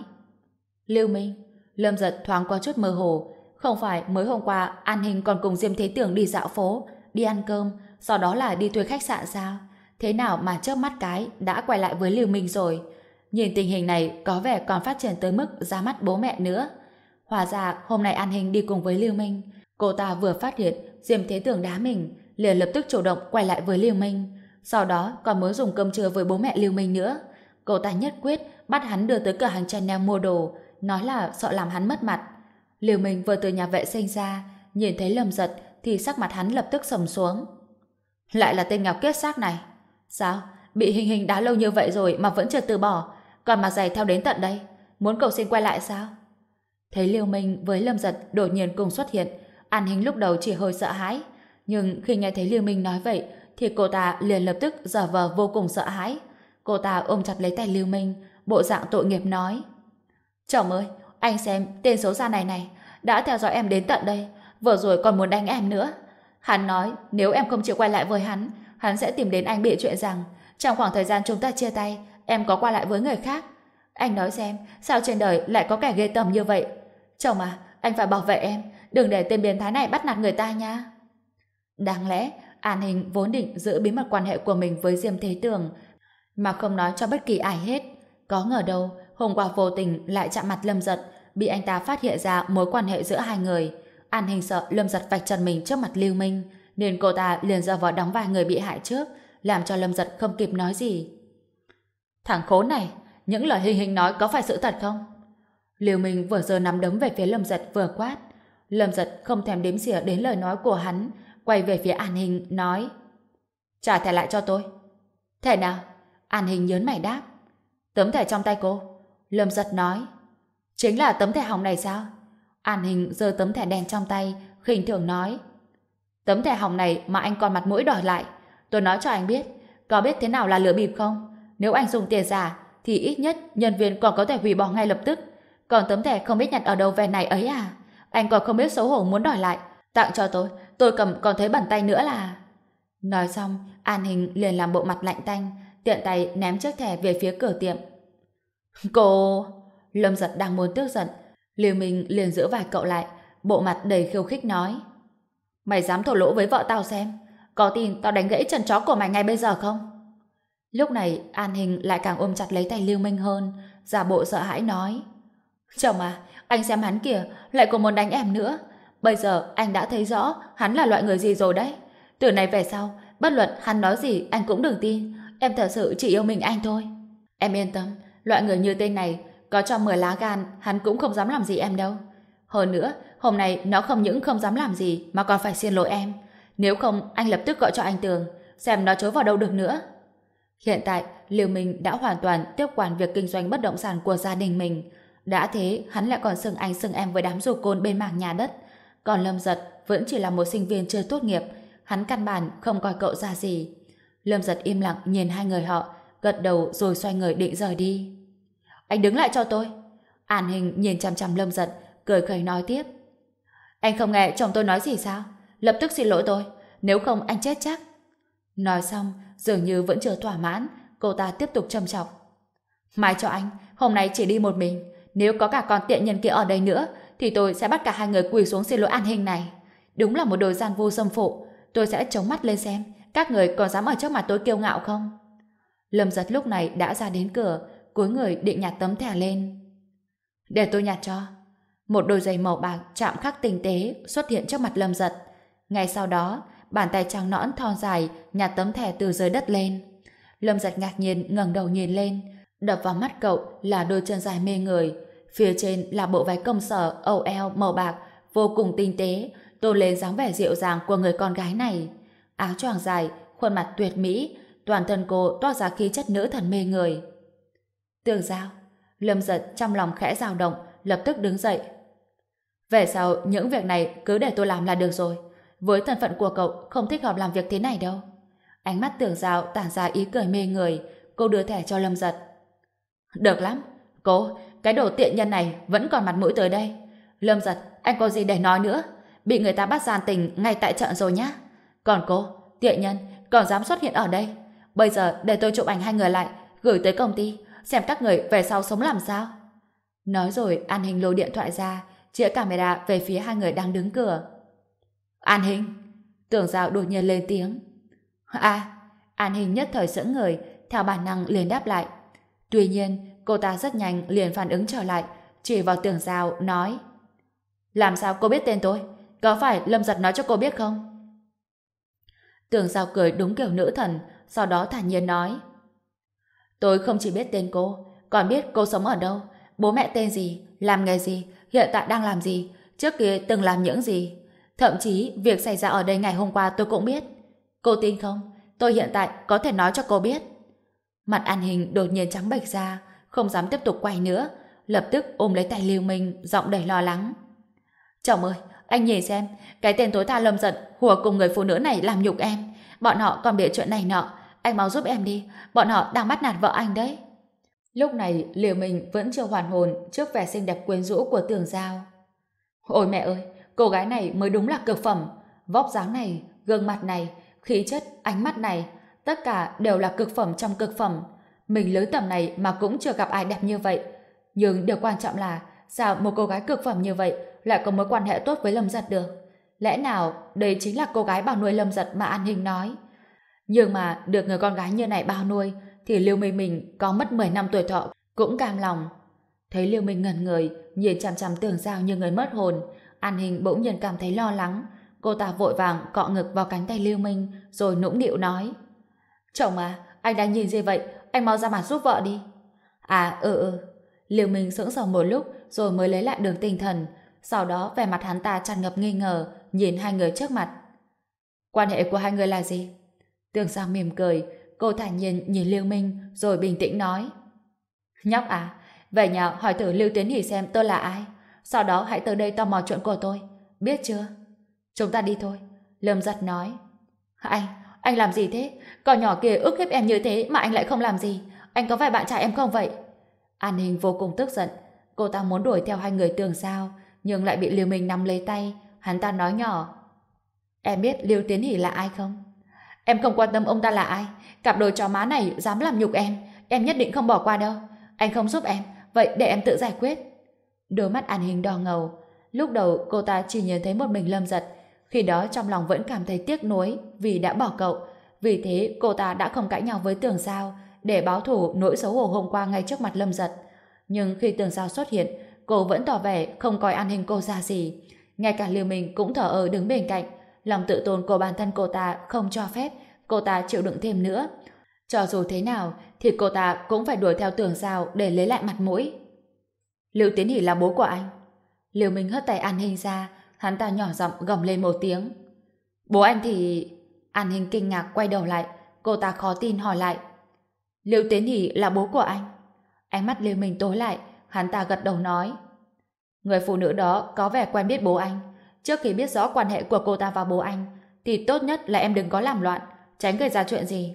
Lưu Minh, Lâm giật thoáng qua chút mơ hồ, không phải mới hôm qua An Hình còn cùng Diêm Thế Tưởng đi dạo phố, đi ăn cơm, sau đó là đi thuê khách sạn sao? Thế nào mà chớp mắt cái đã quay lại với Lưu Minh rồi? Nhìn tình hình này có vẻ còn phát triển tới mức ra mắt bố mẹ nữa. Hòa ra hôm nay An Hình đi cùng với Lưu Minh. Cô ta vừa phát hiện Diêm Thế Tưởng đá mình, liền lập tức chủ động quay lại với Lưu Minh. Sau đó còn muốn dùng cơm trưa với bố mẹ Lưu Minh nữa. Cô ta nhất quyết bắt hắn đưa tới cửa hàng Chanel mua đồ, nói là sợ làm hắn mất mặt. Lưu Minh vừa từ nhà vệ sinh ra, nhìn thấy lầm Giật thì sắc mặt hắn lập tức sầm xuống. Lại là tên nghèo kết xác này. Sao? Bị hình hình đá lâu như vậy rồi mà vẫn chưa từ bỏ, còn mà giày theo đến tận đây. Muốn cầu xin quay lại sao? Thấy Liêu Minh với Lâm Giật đột nhiên cùng xuất hiện, An Hình lúc đầu chỉ hơi sợ hãi. Nhưng khi nghe thấy Liêu Minh nói vậy, thì cô ta liền lập tức giả vờ vô cùng sợ hãi. Cô ta ôm chặt lấy tay Liêu Minh, bộ dạng tội nghiệp nói. Chồng ơi, anh xem, tên xấu xa này này, đã theo dõi em đến tận đây, vừa rồi còn muốn đánh em nữa. Hắn nói, nếu em không chịu quay lại với hắn, hắn sẽ tìm đến anh bịa chuyện rằng, trong khoảng thời gian chúng ta chia tay, em có qua lại với người khác. Anh nói xem, sao trên đời lại có kẻ ghê tầm như vậy? Chồng à, anh phải bảo vệ em, đừng để tên biến thái này bắt nạt người ta nha. Đáng lẽ, An Hình vốn định giữ bí mật quan hệ của mình với Diêm Thế Tường, mà không nói cho bất kỳ ai hết. Có ngờ đâu, hôm qua vô tình lại chạm mặt Lâm Giật, bị anh ta phát hiện ra mối quan hệ giữa hai người. An Hình sợ Lâm Giật vạch trần mình trước mặt Lưu Minh, nên cô ta liền ra vào đóng vai người bị hại trước, làm cho Lâm Giật không kịp nói gì. Thằng khốn này, những lời hình hình nói có phải sự thật không? Liều Minh vừa giờ nắm đấm về phía Lâm Giật vừa quát. Lâm Giật không thèm đếm xỉa đến lời nói của hắn, quay về phía An Hình, nói Trả thẻ lại cho tôi. Thẻ nào? An Hình nhớn mày đáp. Tấm thẻ trong tay cô. Lâm Giật nói Chính là tấm thẻ hỏng này sao? An Hình giơ tấm thẻ đen trong tay, khinh thường nói Tấm thẻ hỏng này mà anh còn mặt mũi đòi lại. Tôi nói cho anh biết, có biết thế nào là lừa bịp không? Nếu anh dùng tiền giả, thì ít nhất nhân viên còn có thể hủy bỏ ngay lập tức. Còn tấm thẻ không biết nhặt ở đâu về này ấy à? Anh còn không biết xấu hổ muốn đòi lại. Tặng cho tôi, tôi cầm còn thấy bàn tay nữa là... Nói xong, An Hình liền làm bộ mặt lạnh tanh, tiện tay ném chiếc thẻ về phía cửa tiệm. Cô... Lâm giật đang muốn tức giận. Liêu Minh liền giữ vài cậu lại, bộ mặt đầy khiêu khích nói. Mày dám thổ lỗ với vợ tao xem, có tin tao đánh gãy chân chó của mày ngay bây giờ không? Lúc này, An Hình lại càng ôm chặt lấy tay liêu Minh hơn, giả bộ sợ hãi nói. Chồng à, anh xem hắn kìa, lại còn muốn đánh em nữa. Bây giờ anh đã thấy rõ hắn là loại người gì rồi đấy. Từ này về sau, bất luận hắn nói gì anh cũng đừng tin. Em thật sự chỉ yêu mình anh thôi. Em yên tâm, loại người như tên này có cho 10 lá gan hắn cũng không dám làm gì em đâu. Hơn nữa, hôm nay nó không những không dám làm gì mà còn phải xin lỗi em. Nếu không, anh lập tức gọi cho anh Tường, xem nó chối vào đâu được nữa. Hiện tại, Liêu Minh đã hoàn toàn tiếp quản việc kinh doanh bất động sản của gia đình mình. Đã thế, hắn lại còn xưng anh xưng em với đám rùa côn bên mảng nhà đất. Còn Lâm Giật vẫn chỉ là một sinh viên chưa tốt nghiệp, hắn căn bản không coi cậu ra gì. Lâm Giật im lặng nhìn hai người họ, gật đầu rồi xoay người định rời đi. Anh đứng lại cho tôi. An Hình nhìn chằm chằm Lâm Giật, cười khẩy nói tiếp. Anh không nghe chồng tôi nói gì sao? Lập tức xin lỗi tôi, nếu không anh chết chắc. Nói xong, dường như vẫn chưa thỏa mãn, cô ta tiếp tục châm chọc. Mai cho anh, hôm nay chỉ đi một mình. Nếu có cả con tiện nhân kia ở đây nữa, thì tôi sẽ bắt cả hai người quỳ xuống xin lỗi an hình này. Đúng là một đôi gian vô xâm phụ. Tôi sẽ chống mắt lên xem, các người còn dám ở trước mặt tôi kiêu ngạo không? Lâm giật lúc này đã ra đến cửa, cuối người định nhặt tấm thẻ lên. Để tôi nhặt cho. Một đôi giày màu bạc chạm khắc tinh tế xuất hiện trước mặt Lâm giật. Ngay sau đó, bàn tay trắng nõn thon dài nhặt tấm thẻ từ dưới đất lên. Lâm giật ngạc nhiên ngẩng đầu nhìn lên, đập vào mắt cậu là đôi chân dài mê người. Phía trên là bộ váy công sở âu eo màu bạc, vô cùng tinh tế, tô lên dáng vẻ dịu dàng của người con gái này. Áo choàng dài, khuôn mặt tuyệt mỹ, toàn thân cô toát ra khí chất nữ thần mê người. Tường giao, Lâm giật trong lòng khẽ dao động, lập tức đứng dậy. Về sau, những việc này cứ để tôi làm là được rồi. Với thân phận của cậu không thích hợp làm việc thế này đâu. Ánh mắt tưởng Giao tản ra ý cười mê người, cô đưa thẻ cho Lâm Giật. Được lắm, cô, cái đồ tiện nhân này vẫn còn mặt mũi tới đây. Lâm Giật, anh có gì để nói nữa? Bị người ta bắt gian tình ngay tại trận rồi nhá. Còn cô, tiện nhân, còn dám xuất hiện ở đây. Bây giờ để tôi chụp ảnh hai người lại, gửi tới công ty, xem các người về sau sống làm sao. Nói rồi, An Hình lôi điện thoại ra, chĩa camera về phía hai người đang đứng cửa. An Hình. Tưởng Giao đột nhiên lên tiếng. À, An Hình nhất thời sững người, theo bản năng liền đáp lại. Tuy nhiên, cô ta rất nhanh liền phản ứng trở lại, chỉ vào tường rào, nói. Làm sao cô biết tên tôi? Có phải Lâm Giật nói cho cô biết không? Tường rào cười đúng kiểu nữ thần, sau đó thản nhiên nói. Tôi không chỉ biết tên cô, còn biết cô sống ở đâu, bố mẹ tên gì, làm nghề gì, hiện tại đang làm gì, trước kia từng làm những gì. Thậm chí việc xảy ra ở đây ngày hôm qua tôi cũng biết. Cô tin không? Tôi hiện tại có thể nói cho cô biết. Mặt an hình đột nhiên trắng bệch ra, không dám tiếp tục quay nữa, lập tức ôm lấy tay Lưu Minh, giọng đầy lo lắng. Chồng ơi, anh nhìn xem, cái tên tối tha lâm giận hùa cùng người phụ nữ này làm nhục em. Bọn họ còn bịa chuyện này nọ, anh mau giúp em đi, bọn họ đang bắt nạt vợ anh đấy. Lúc này, Liều Minh vẫn chưa hoàn hồn trước vẻ xinh đẹp quyến rũ của Tường Giao. Ôi mẹ ơi, Cô gái này mới đúng là cực phẩm. Vóc dáng này, gương mặt này, khí chất, ánh mắt này, tất cả đều là cực phẩm trong cực phẩm. Mình lớn tầm này mà cũng chưa gặp ai đẹp như vậy. Nhưng điều quan trọng là sao một cô gái cực phẩm như vậy lại có mối quan hệ tốt với Lâm Giật được? Lẽ nào đây chính là cô gái bao nuôi Lâm Giật mà An Hình nói? Nhưng mà được người con gái như này bao nuôi thì Liêu Minh mình có mất 10 năm tuổi thọ cũng cam lòng. Thấy Liêu Minh ngẩn người, nhìn chằm chằm tường giao như người mất hồn, An Hình bỗng nhiên cảm thấy lo lắng. cô ta vội vàng cọ ngực vào cánh tay Lưu Minh rồi nũng nịu nói Chồng à, anh đang nhìn gì vậy? Anh mau ra mặt giúp vợ đi. À, ừ ừ. liêu Minh sững sờ một lúc rồi mới lấy lại được tinh thần. Sau đó vẻ mặt hắn ta tràn ngập nghi ngờ nhìn hai người trước mặt. Quan hệ của hai người là gì? Tường Sang mỉm cười, cô thản nhiên nhìn liêu Minh rồi bình tĩnh nói. Nhóc à, về nhà hỏi thử Lưu Tiến Hỷ xem tôi là ai. Sau đó hãy tới đây tò mò chuyện của tôi. Biết chưa? Chúng ta đi thôi. Lâm giật nói. Anh, anh làm gì thế? Còn nhỏ kia ức hiếp em như thế mà anh lại không làm gì. Anh có phải bạn trai em không vậy? An Hình vô cùng tức giận. Cô ta muốn đuổi theo hai người tường sao, nhưng lại bị Liêu Minh nắm lấy tay. Hắn ta nói nhỏ. Em biết Liêu Tiến Hỷ là ai không? Em không quan tâm ông ta là ai. Cặp đôi chó má này dám làm nhục em. Em nhất định không bỏ qua đâu. Anh không giúp em, vậy để em tự giải quyết. Đôi mắt An Hình đỏ ngầu. Lúc đầu cô ta chỉ nhìn thấy một mình lâm giật, khi đó trong lòng vẫn cảm thấy tiếc nuối vì đã bỏ cậu. Vì thế cô ta đã không cãi nhau với tường sao để báo thủ nỗi xấu hổ hôm qua ngay trước mặt lâm giật. Nhưng khi tường sao xuất hiện, cô vẫn tỏ vẻ không coi an hình cô ra gì. Ngay cả liều mình cũng thở ở đứng bên cạnh. Lòng tự tôn của bản thân cô ta không cho phép cô ta chịu đựng thêm nữa. Cho dù thế nào thì cô ta cũng phải đuổi theo tường sao để lấy lại mặt mũi. Lưu Tiến Hỷ là bố của anh. Liều Minh hất tay An Hình ra Hắn ta nhỏ giọng gầm lên một tiếng. Bố anh thì... An Hình kinh ngạc quay đầu lại. Cô ta khó tin hỏi lại. Liêu Tiến Hỷ là bố của anh. Ánh mắt Liêu Minh tối lại. Hắn ta gật đầu nói. Người phụ nữ đó có vẻ quen biết bố anh. Trước khi biết rõ quan hệ của cô ta và bố anh, thì tốt nhất là em đừng có làm loạn, tránh gây ra chuyện gì.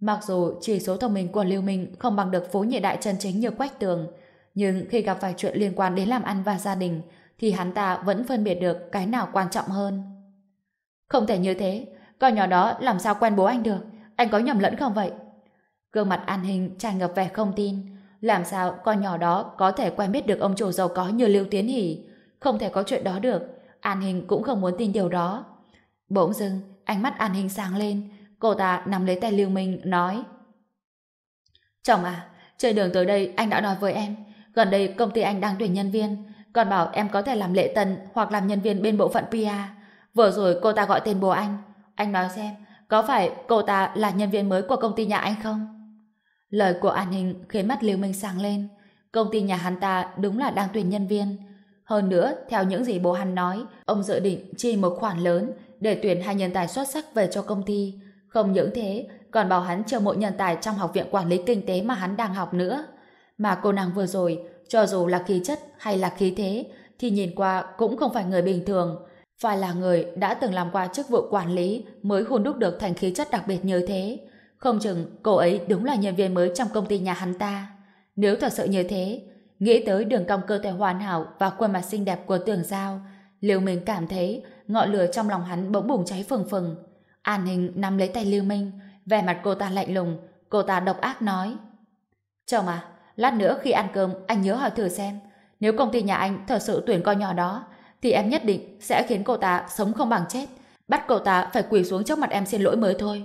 Mặc dù chỉ số thông minh của Lưu Minh không bằng được phố nhị đại chân chính như Quách Tường, nhưng khi gặp phải chuyện liên quan đến làm ăn và gia đình, thì hắn ta vẫn phân biệt được cái nào quan trọng hơn. Không thể như thế, con nhỏ đó làm sao quen bố anh được, anh có nhầm lẫn không vậy? Gương mặt an hình tràn ngập vẻ không tin, làm sao con nhỏ đó có thể quen biết được ông chủ giàu có như Lưu Tiến Hỷ? Không thể có chuyện đó được, an hình cũng không muốn tin điều đó. Bỗng dưng, ánh mắt an hình sáng lên, cô ta nắm lấy tay Lưu Minh, nói Chồng à, trên đường tới đây anh đã nói với em, gần đây công ty anh đang tuyển nhân viên, còn bảo em có thể làm lễ tân hoặc làm nhân viên bên bộ phận PR. Vừa rồi cô ta gọi tên bố anh. Anh nói xem, có phải cô ta là nhân viên mới của công ty nhà anh không? Lời của An Hình khiến mắt Lưu Minh sáng lên. Công ty nhà hắn ta đúng là đang tuyển nhân viên. Hơn nữa, theo những gì bố hắn nói, ông dự định chi một khoản lớn để tuyển hai nhân tài xuất sắc về cho công ty. Không những thế, còn bảo hắn chờ mỗi nhân tài trong học viện quản lý kinh tế mà hắn đang học nữa. Mà cô nàng vừa rồi cho dù là khí chất hay là khí thế, thì nhìn qua cũng không phải người bình thường. Phải là người đã từng làm qua chức vụ quản lý mới hôn đúc được thành khí chất đặc biệt như thế. Không chừng cô ấy đúng là nhân viên mới trong công ty nhà hắn ta. Nếu thật sự như thế, nghĩ tới đường cong cơ thể hoàn hảo và khuôn mặt xinh đẹp của tường giao, Lưu Minh cảm thấy ngọn lửa trong lòng hắn bỗng bùng cháy phừng phừng. An Hình nắm lấy tay Lưu Minh, vẻ mặt cô ta lạnh lùng, cô ta độc ác nói. Chồng à, Lát nữa khi ăn cơm, anh nhớ hỏi thử xem. Nếu công ty nhà anh thật sự tuyển con nhỏ đó, thì em nhất định sẽ khiến cô ta sống không bằng chết. Bắt cô ta phải quỳ xuống trước mặt em xin lỗi mới thôi.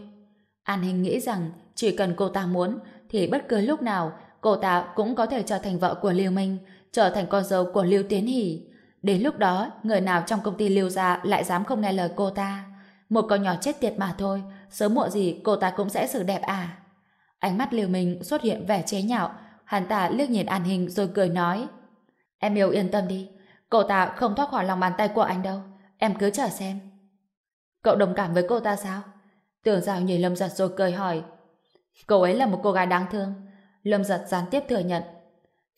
An Hình nghĩ rằng chỉ cần cô ta muốn, thì bất cứ lúc nào cô ta cũng có thể trở thành vợ của Lưu Minh, trở thành con dâu của Lưu Tiến Hỷ. Đến lúc đó, người nào trong công ty Lưu gia lại dám không nghe lời cô ta. Một con nhỏ chết tiệt mà thôi, sớm muộn gì cô ta cũng sẽ xử đẹp à. Ánh mắt Lưu Minh xuất hiện vẻ chế nhạo, Hắn ta liếc nhìn An Hình rồi cười nói Em yêu yên tâm đi Cậu ta không thoát khỏi lòng bàn tay của anh đâu. Em cứ chờ xem. Cậu đồng cảm với cô ta sao? Tưởng rào nhìn Lâm Giật rồi cười hỏi. Cậu ấy là một cô gái đáng thương. Lâm Giật gián tiếp thừa nhận.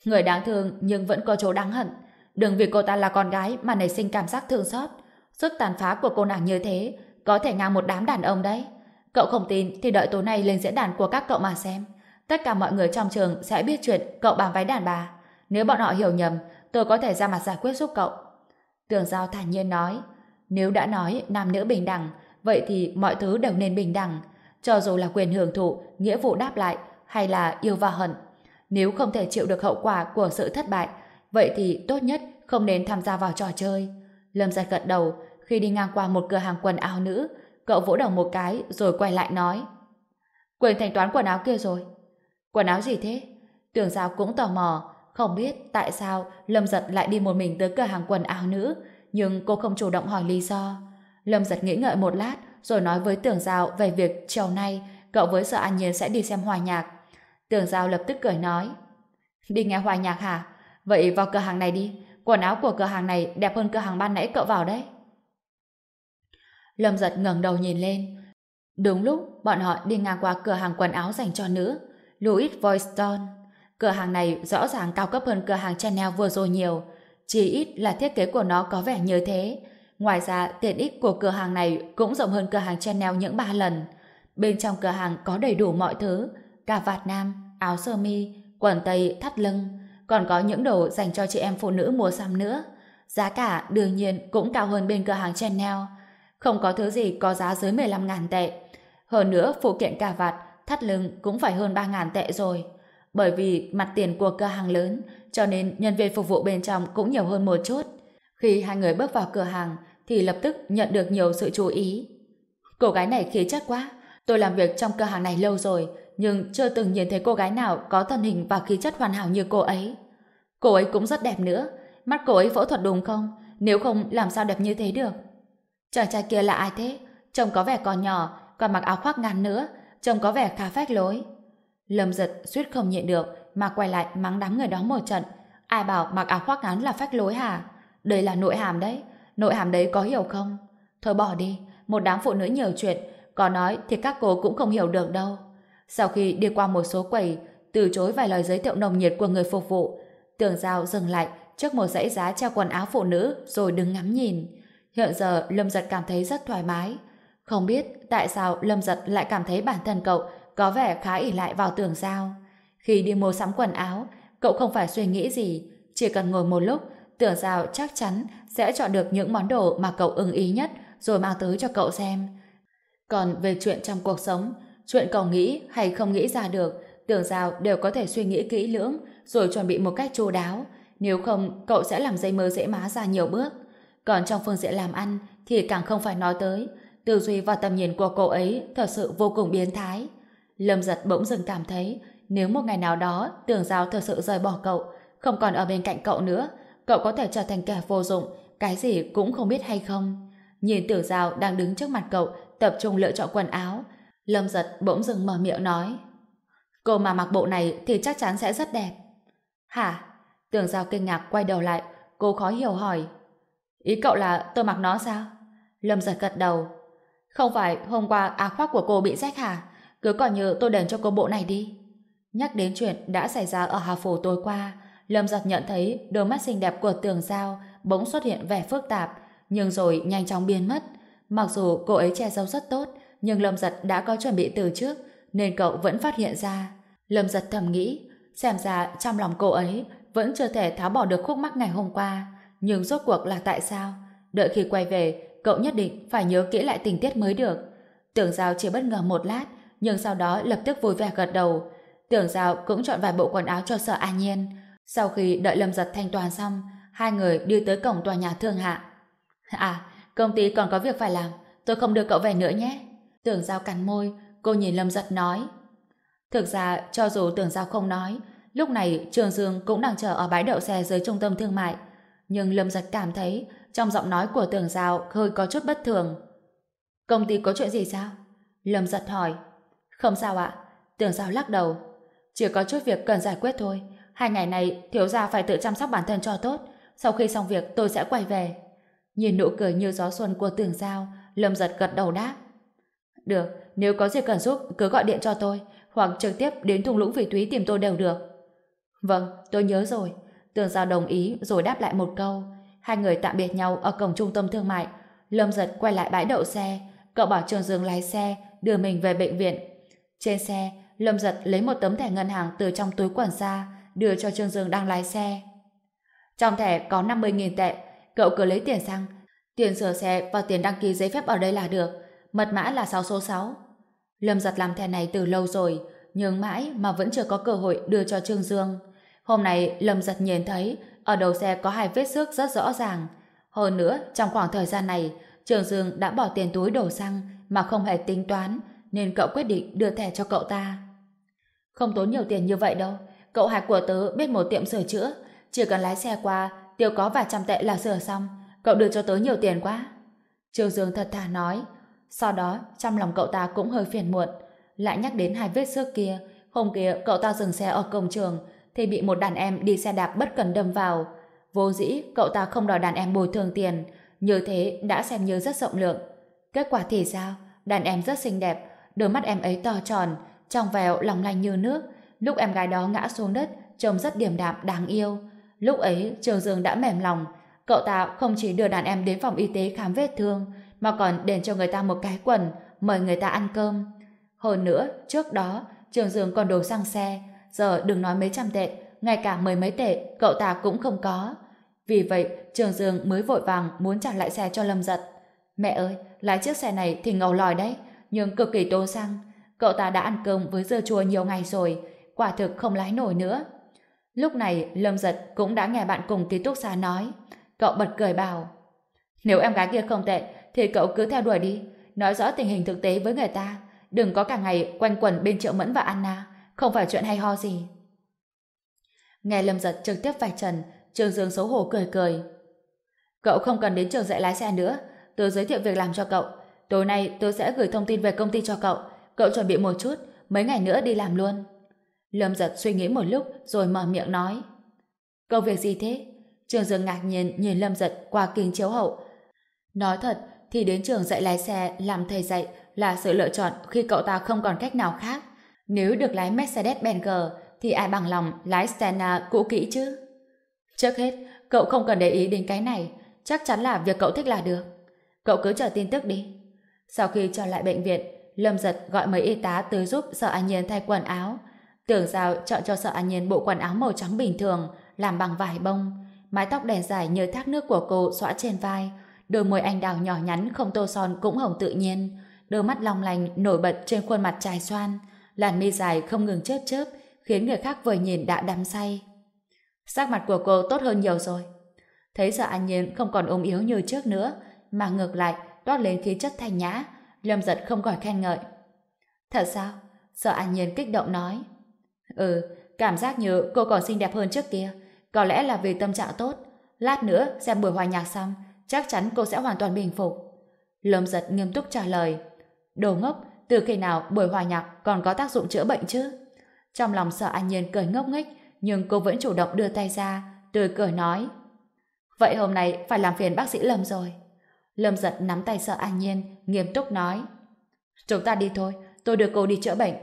Người đáng thương nhưng vẫn có chỗ đáng hận. Đừng vì cô ta là con gái Mà nảy sinh cảm giác thương xót. Sức tàn phá của cô nàng như thế Có thể ngang một đám đàn ông đấy. Cậu không tin thì đợi tối nay lên diễn đàn của các cậu mà xem. Tất cả mọi người trong trường sẽ biết chuyện cậu bán váy đàn bà. Nếu bọn họ hiểu nhầm, tôi có thể ra mặt giải quyết giúp cậu. Tường Giao thản nhiên nói, nếu đã nói nam nữ bình đẳng, vậy thì mọi thứ đều nên bình đẳng, cho dù là quyền hưởng thụ, nghĩa vụ đáp lại, hay là yêu và hận. Nếu không thể chịu được hậu quả của sự thất bại, vậy thì tốt nhất không nên tham gia vào trò chơi. Lâm giật gật đầu, khi đi ngang qua một cửa hàng quần áo nữ, cậu vỗ đầu một cái rồi quay lại nói. Quyền thanh toán quần áo kia rồi. Quần áo gì thế? Tưởng Giao cũng tò mò, không biết tại sao Lâm Giật lại đi một mình tới cửa hàng quần áo nữ, nhưng cô không chủ động hỏi lý do. Lâm giật nghĩ ngợi một lát, rồi nói với Tưởng Giao về việc chiều nay cậu với Sở An Nhiên sẽ đi xem hòa nhạc. Tưởng Giao lập tức cười nói, đi nghe hòa nhạc hả? Vậy vào cửa hàng này đi, quần áo của cửa hàng này đẹp hơn cửa hàng ban nãy cậu vào đấy. Lâm giật ngẩng đầu nhìn lên. Đúng lúc, bọn họ đi ngang qua cửa hàng quần áo dành cho nữ, Louis Vuitton. Cửa hàng này rõ ràng cao cấp hơn cửa hàng Chanel vừa rồi nhiều, chỉ ít là thiết kế của nó có vẻ như thế. Ngoài ra, tiện ích của cửa hàng này cũng rộng hơn cửa hàng Chanel những ba lần. Bên trong cửa hàng có đầy đủ mọi thứ, cả vạt nam, áo sơ mi, quần tây, thắt lưng, còn có những đồ dành cho chị em phụ nữ mua sắm nữa. Giá cả đương nhiên cũng cao hơn bên cửa hàng Chanel. Không có thứ gì có giá dưới 15.000 tệ. Hơn nữa, phụ kiện cà vạt, thắt lưng cũng phải hơn 3.000 tệ rồi. Bởi vì mặt tiền của cửa hàng lớn, cho nên nhân viên phục vụ bên trong cũng nhiều hơn một chút. Khi hai người bước vào cửa hàng, thì lập tức nhận được nhiều sự chú ý. Cô gái này khí chất quá. Tôi làm việc trong cửa hàng này lâu rồi, nhưng chưa từng nhìn thấy cô gái nào có thân hình và khí chất hoàn hảo như cô ấy. Cô ấy cũng rất đẹp nữa. Mắt cô ấy phẫu thuật đúng không? Nếu không, làm sao đẹp như thế được? Chàng trai kia là ai thế? Trông có vẻ còn nhỏ, còn mặc áo khoác ngắn nữa, trông có vẻ khá phách lối. Lâm giật suýt không nhịn được, mà quay lại mắng đám người đó một trận. Ai bảo mặc áo khoác ngắn là phách lối hả? Đây là nội hàm đấy. Nội hàm đấy có hiểu không? Thôi bỏ đi, một đám phụ nữ nhiều chuyện, có nói thì các cô cũng không hiểu được đâu. Sau khi đi qua một số quầy, từ chối vài lời giới thiệu nồng nhiệt của người phục vụ, Tường Giao dừng lại trước một dãy giá treo quần áo phụ nữ rồi đứng ngắm nhìn. Hiện giờ Lâm Giật cảm thấy rất thoải mái. Không biết tại sao Lâm Giật lại cảm thấy bản thân cậu có vẻ khá ỉ lại vào Tường Giao. Khi đi mua sắm quần áo, cậu không phải suy nghĩ gì, chỉ cần ngồi một lúc, Tường Giao chắc chắn sẽ chọn được những món đồ mà cậu ưng ý nhất rồi mang tới cho cậu xem. Còn về chuyện trong cuộc sống, chuyện cậu nghĩ hay không nghĩ ra được, tưởng Giao đều có thể suy nghĩ kỹ lưỡng rồi chuẩn bị một cách chu đáo. Nếu không, cậu sẽ làm dây mơ dễ má ra nhiều bước. Còn trong phương diện làm ăn thì càng không phải nói tới. Tư duy và tầm nhìn của cô ấy thật sự vô cùng biến thái. Lâm giật bỗng dừng cảm thấy nếu một ngày nào đó Tường Giao thật sự rời bỏ cậu, không còn ở bên cạnh cậu nữa, cậu có thể trở thành kẻ vô dụng, cái gì cũng không biết hay không. Nhìn tường Giao đang đứng trước mặt cậu, tập trung lựa chọn quần áo. Lâm giật bỗng dừng mở miệng nói. Cô mà mặc bộ này thì chắc chắn sẽ rất đẹp. Hả? Tưởng Giao kinh ngạc quay đầu lại, cô khó hiểu hỏi. Ý cậu là tôi mặc nó sao? Lâm giật gật đầu. Không phải hôm qua áo khoác của cô bị rách hả? Cứ còn nhớ tôi đền cho cô bộ này đi. Nhắc đến chuyện đã xảy ra ở Hà Phủ tối qua, Lâm giật nhận thấy đôi mắt xinh đẹp của tường giao bỗng xuất hiện vẻ phức tạp, nhưng rồi nhanh chóng biến mất. Mặc dù cô ấy che giấu rất tốt, nhưng Lâm giật đã có chuẩn bị từ trước, nên cậu vẫn phát hiện ra. Lâm giật thầm nghĩ, xem ra trong lòng cô ấy vẫn chưa thể tháo bỏ được khúc mắc ngày hôm qua. Nhưng rốt cuộc là tại sao? Đợi khi quay về, cậu nhất định phải nhớ kỹ lại tình tiết mới được. Tưởng Giao chỉ bất ngờ một lát, nhưng sau đó lập tức vui vẻ gật đầu. Tưởng Giao cũng chọn vài bộ quần áo cho sợ an nhiên. Sau khi đợi Lâm Giật thanh toàn xong, hai người đi tới cổng tòa nhà thương hạ. À, công ty còn có việc phải làm, tôi không đưa cậu về nữa nhé. Tưởng Giao cắn môi, cô nhìn Lâm Giật nói. Thực ra, cho dù Tưởng Giao không nói, lúc này Trường Dương cũng đang chờ ở bãi đậu xe dưới trung tâm thương mại. Nhưng Lâm Giật cảm thấy trong giọng nói của Tưởng Giao hơi có chút bất thường. Công ty có chuyện gì sao? Lâm Giật hỏi. Không sao ạ. Tưởng Giao lắc đầu. Chỉ có chút việc cần giải quyết thôi. Hai ngày này thiếu gia phải tự chăm sóc bản thân cho tốt. Sau khi xong việc tôi sẽ quay về. Nhìn nụ cười như gió xuân của Tưởng Giao, Lâm Giật gật đầu đáp. Được, nếu có gì cần giúp cứ gọi điện cho tôi hoặc trực tiếp đến thung lũng vị thúy tìm tôi đều được. Vâng, tôi nhớ rồi. Tường Giao đồng ý rồi đáp lại một câu. Hai người tạm biệt nhau ở cổng trung tâm thương mại. Lâm giật quay lại bãi đậu xe. Cậu bảo Trường Dương lái xe, đưa mình về bệnh viện. Trên xe, Lâm giật lấy một tấm thẻ ngân hàng từ trong túi quần ra, đưa cho Trương Dương đang lái xe. Trong thẻ có 50.000 tệ, cậu cứ lấy tiền xăng, tiền sửa xe và tiền đăng ký giấy phép ở đây là được. Mật mã là 6 số 6. Lâm giật làm thẻ này từ lâu rồi, nhưng mãi mà vẫn chưa có cơ hội đưa cho Trương Dương. Hôm nay Lâm giật nhìn thấy ở đầu xe có hai vết xước rất rõ ràng. Hơn nữa, trong khoảng thời gian này, Trường Dương đã bỏ tiền túi đổ xăng mà không hề tính toán, nên cậu quyết định đưa thẻ cho cậu ta. Không tốn nhiều tiền như vậy đâu. Cậu hạc của tớ biết một tiệm sửa chữa, chỉ cần lái xe qua, tiêu có vài trăm tệ là sửa xong. Cậu đưa cho tớ nhiều tiền quá. Trương Dương thật thà nói. Sau đó, trong lòng cậu ta cũng hơi phiền muộn. Lại nhắc đến hai vết xước kia. Hôm kia, cậu ta dừng xe ở cổng trường, thì bị một đàn em đi xe đạp bất cần đâm vào. Vô dĩ, cậu ta không đòi đàn em bồi thường tiền. Như thế đã xem như rất rộng lượng. Kết quả thì sao? Đàn em rất xinh đẹp, đôi mắt em ấy to tròn, trong veo lòng lanh như nước. Lúc em gái đó ngã xuống đất, trông rất điềm đạm, đáng yêu. Lúc ấy, Trường Dương đã mềm lòng. Cậu ta không chỉ đưa đàn em đến phòng y tế khám vết thương, mà còn đền cho người ta một cái quần, mời người ta ăn cơm. Hơn nữa, trước đó, Trường Dương còn đổ xăng xe, giờ đừng nói mấy trăm tệ, ngay cả mười mấy tệ, cậu ta cũng không có. Vì vậy, Trường Dương mới vội vàng muốn trả lại xe cho Lâm Giật. Mẹ ơi, lái chiếc xe này thì ngầu lòi đấy, nhưng cực kỳ tốn xăng. Cậu ta đã ăn cơm với dưa chua nhiều ngày rồi, quả thực không lái nổi nữa. Lúc này, Lâm Giật cũng đã nghe bạn cùng ký túc xá nói. Cậu bật cười bảo, nếu em gái kia không tệ, thì cậu cứ theo đuổi đi, nói rõ tình hình thực tế với người ta, đừng có cả ngày quanh quẩn bên Triệu Mẫn và Anna, không phải chuyện hay ho gì. Nghe Lâm Giật trực tiếp vạch trần, Trường Dương xấu hổ cười cười. Cậu không cần đến trường dạy lái xe nữa, tôi giới thiệu việc làm cho cậu. Tối nay tôi sẽ gửi thông tin về công ty cho cậu. Cậu chuẩn bị một chút, mấy ngày nữa đi làm luôn. Lâm giật suy nghĩ một lúc rồi mở miệng nói. Công việc gì thế? Trường Dương ngạc nhiên nhìn Lâm giật qua kính chiếu hậu. Nói thật thì đến trường dạy lái xe làm thầy dạy là sự lựa chọn khi cậu ta không còn cách nào khác. Nếu được lái Mercedes-Benz thì ai bằng lòng lái Stena cũ kỹ chứ? Trước hết, cậu không cần để ý đến cái này, chắc chắn là việc cậu thích là được. Cậu cứ chờ tin tức đi. Sau khi trở lại bệnh viện, Lâm Giật gọi mấy y tá tới giúp Sở An Nhiên thay quần áo. Tưởng Giao chọn cho Sở An Nhiên bộ quần áo màu trắng bình thường, làm bằng vải bông. Mái tóc đèn dài như thác nước của cô xõa trên vai. Đôi môi anh đào nhỏ nhắn không tô son cũng hồng tự nhiên. Đôi mắt long lành nổi bật trên khuôn mặt trai xoan. Làn mi dài không ngừng chớp chớp, khiến người khác vừa nhìn đã đắm say. Sắc mặt của cô tốt hơn nhiều rồi. Thấy Sở An Nhiên không còn ốm yếu như trước nữa, mà ngược lại toát lên khí chất thanh nhã, Lâm giật không khỏi khen ngợi. Thật sao? Sở An Nhiên kích động nói. Ừ, cảm giác như cô còn xinh đẹp hơn trước kia. Có lẽ là vì tâm trạng tốt. Lát nữa xem buổi hòa nhạc xong, chắc chắn cô sẽ hoàn toàn bình phục. Lâm giật nghiêm túc trả lời. Đồ ngốc, từ khi nào buổi hòa nhạc còn có tác dụng chữa bệnh chứ? Trong lòng sợ An Nhiên cười ngốc nghếch, nhưng cô vẫn chủ động đưa tay ra, tươi cười nói. Vậy hôm nay phải làm phiền bác sĩ Lâm rồi. Lâm giật nắm tay sợ An Nhiên, nghiêm túc nói. Chúng ta đi thôi, tôi đưa cô đi chữa bệnh.